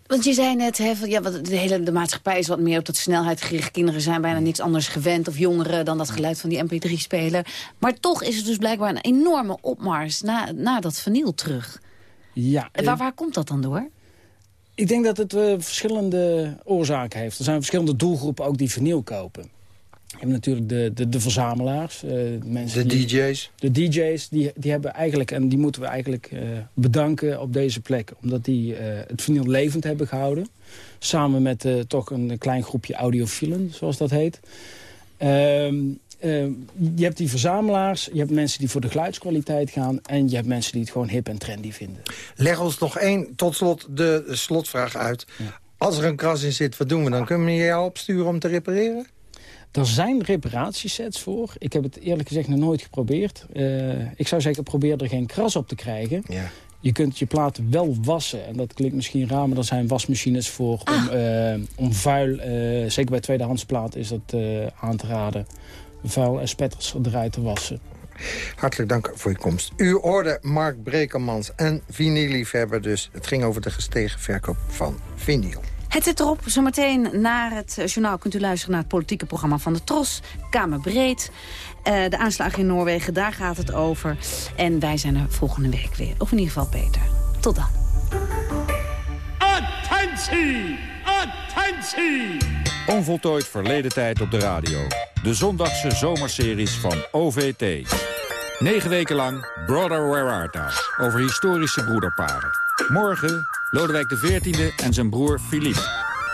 Want, je zei net, hè, van, ja, wat- de hele de maatschappij is wat meer op dat snelheid gericht. Kinderen zijn bijna niks anders gewend of jongeren dan dat geluid van die mp3-speler. Maar toch is er dus blijkbaar een enorme opmars na, na dat vinyl terug. Ja, En waar, waar komt dat dan door? Ik denk dat het eh, verschillende oorzaken heeft. Er zijn verschillende doelgroepen ook die vinyl kopen. Je hebt natuurlijk de, de, de verzamelaars. eh, mensen De die- DJ's. De DJ's, die, die hebben eigenlijk, en die moeten we eigenlijk eh, bedanken op deze plek. Omdat die eh, het vinyl levend hebben gehouden. Samen met toch een klein groepje audiofielen, zoals dat heet. Ehm, ehm, je hebt die verzamelaars, je hebt mensen die voor de geluidskwaliteit gaan... en je hebt mensen die het gewoon hip en trendy vinden. Leg ons nog één, tot slot, de slotvraag uit. Als er een kras in zit, wat doen we dan? Kunnen we jou opsturen om te repareren? Er zijn reparatiesets voor. Ik heb het eerlijk gezegd nog nooit geprobeerd. Eh, ik zou zeggen, probeer er geen kras op te krijgen. Ja. Je kunt je platen wel wassen. En dat klinkt misschien raar, maar er zijn wasmachines voor om, eh, om vuil... eh, zeker bij tweedehands platen is dat eh, aan te raden. Vuil en spetters eruit te wassen. Hartelijk dank voor uw komst. U hoorde Mark Brekermans en vinyliefhebber dus. Het ging over de gestegen verkoop van vinyl. Het zit erop. Zometeen na het eh, journaal kunt u luisteren naar het politieke programma van de Tros. Kamerbreed. Uh, de aanslagen in Noorwegen, daar gaat het over. En wij zijn er volgende week weer. Of in ieder geval Peter. Tot dan. Attentie! Attentie! Onvoltooid verleden tijd op de radio. De zondagse zomerseries van OVT. Negen weken lang Brother Where Art Thou? Over historische broederparen. Morgen Lodewijk XIV en zijn broer Philippe.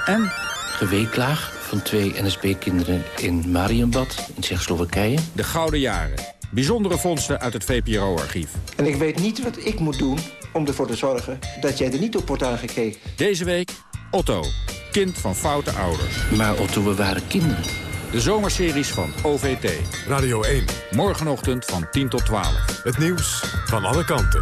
En... Geweeklaag van twee NSB-kinderen in Marienbad in Tsjechoslowakije. De Gouden Jaren. Bijzondere vondsten uit het VPRO-archief. En ik weet niet wat ik moet doen om ervoor te zorgen dat jij er niet op wordt aangekeken. Deze week Otto, kind van foute ouders. Maar Otto, we waren kinderen. De zomerseries van OVT. Radio 1. Morgenochtend van 10 tot 12. Het nieuws van alle kanten.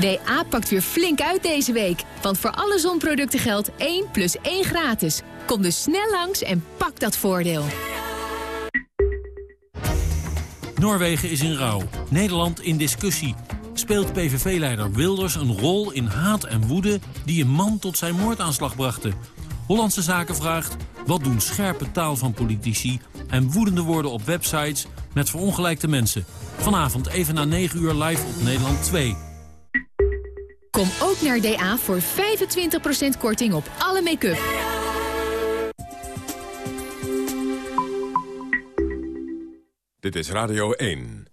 WA pakt weer flink uit deze week. Want voor alle zonproducten geldt 1 plus 1 gratis. Kom dus snel langs en pak dat voordeel. Noorwegen is in rouw. Nederland in discussie. Speelt PVV-leider Wilders een rol in haat en woede... die een man tot zijn moordaanslag brachten? Hollandse Zaken vraagt... wat doen scherpe taal van politici... en woedende woorden op websites met verongelijkte mensen? Vanavond even na 9 uur live op Nederland 2. Kom ook naar DA voor 25% korting op alle make-up. Dit is Radio 1.